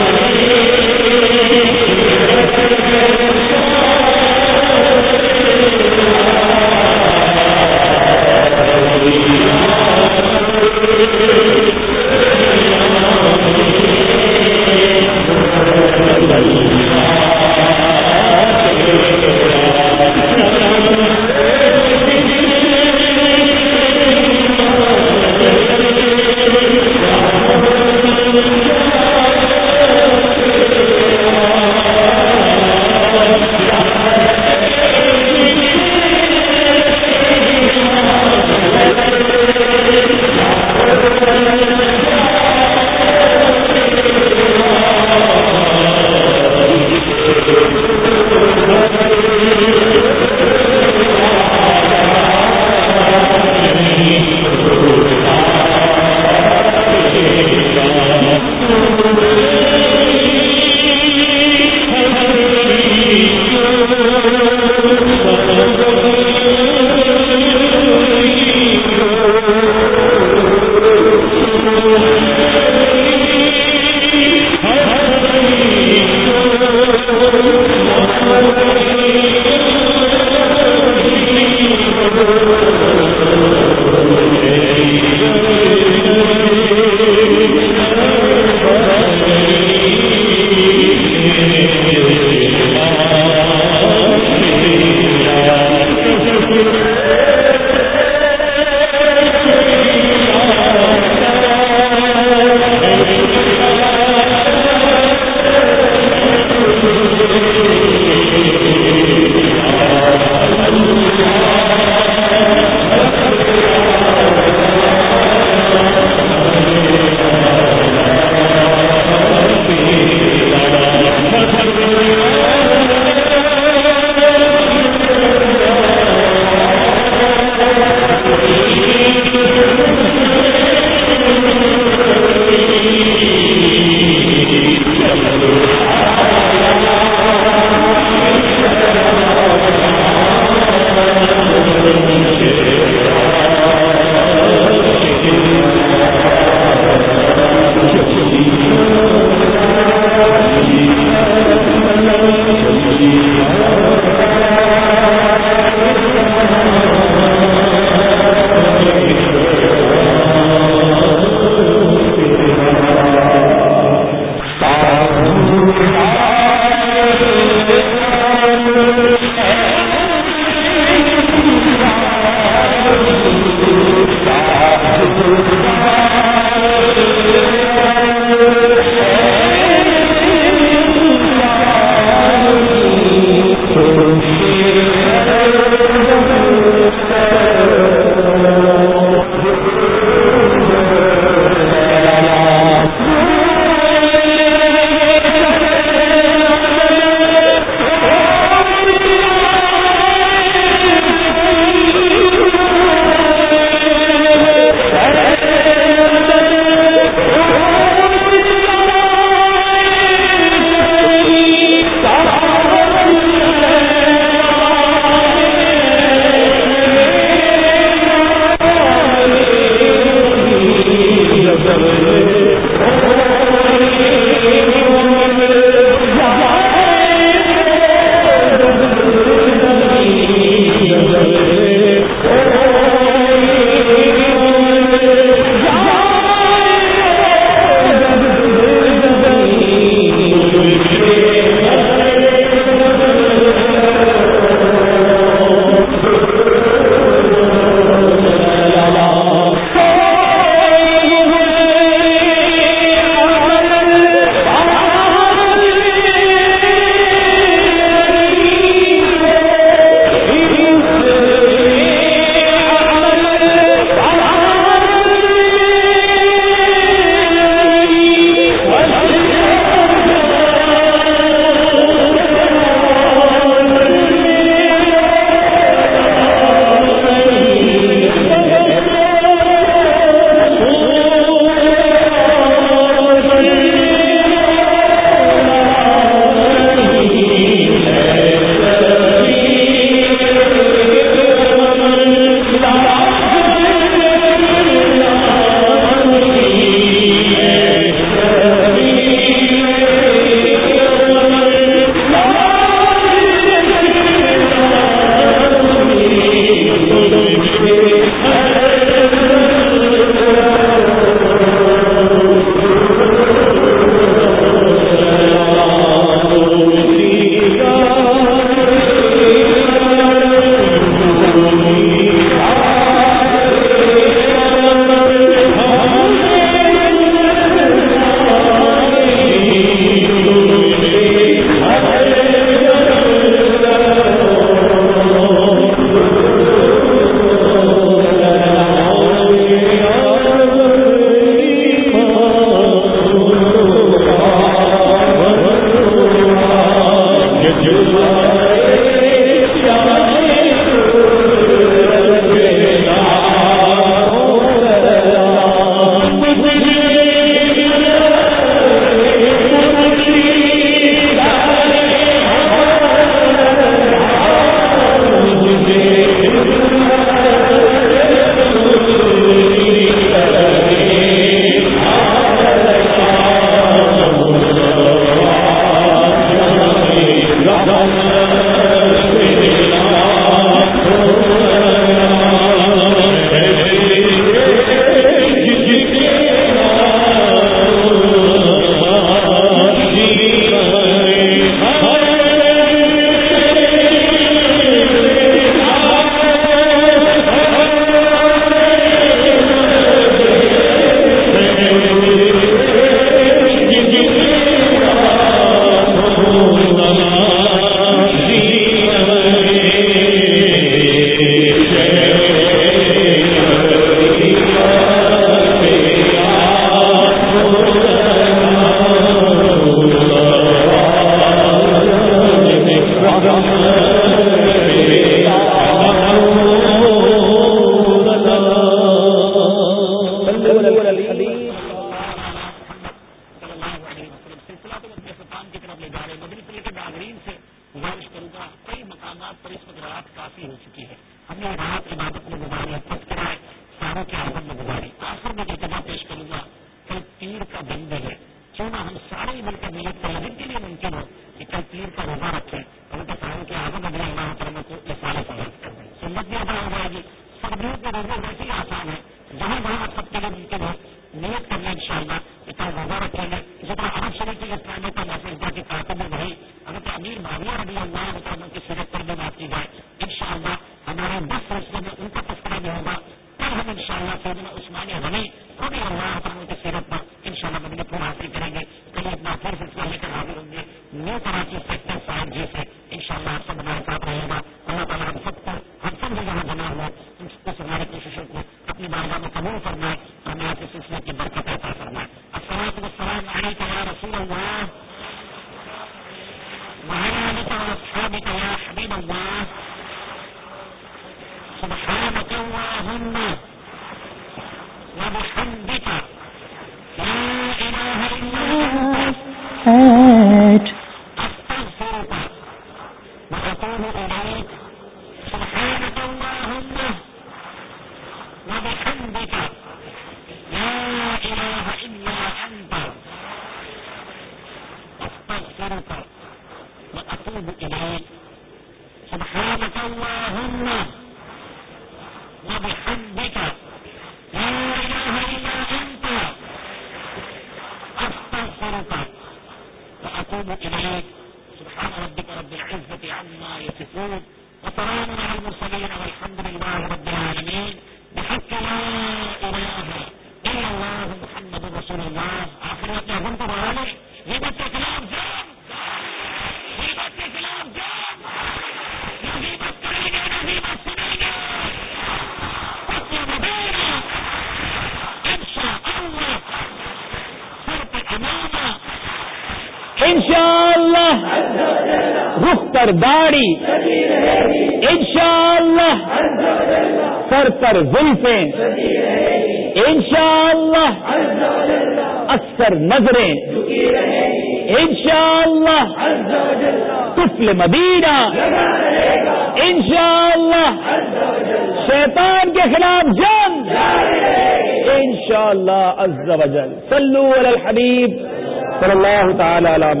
تعالی علی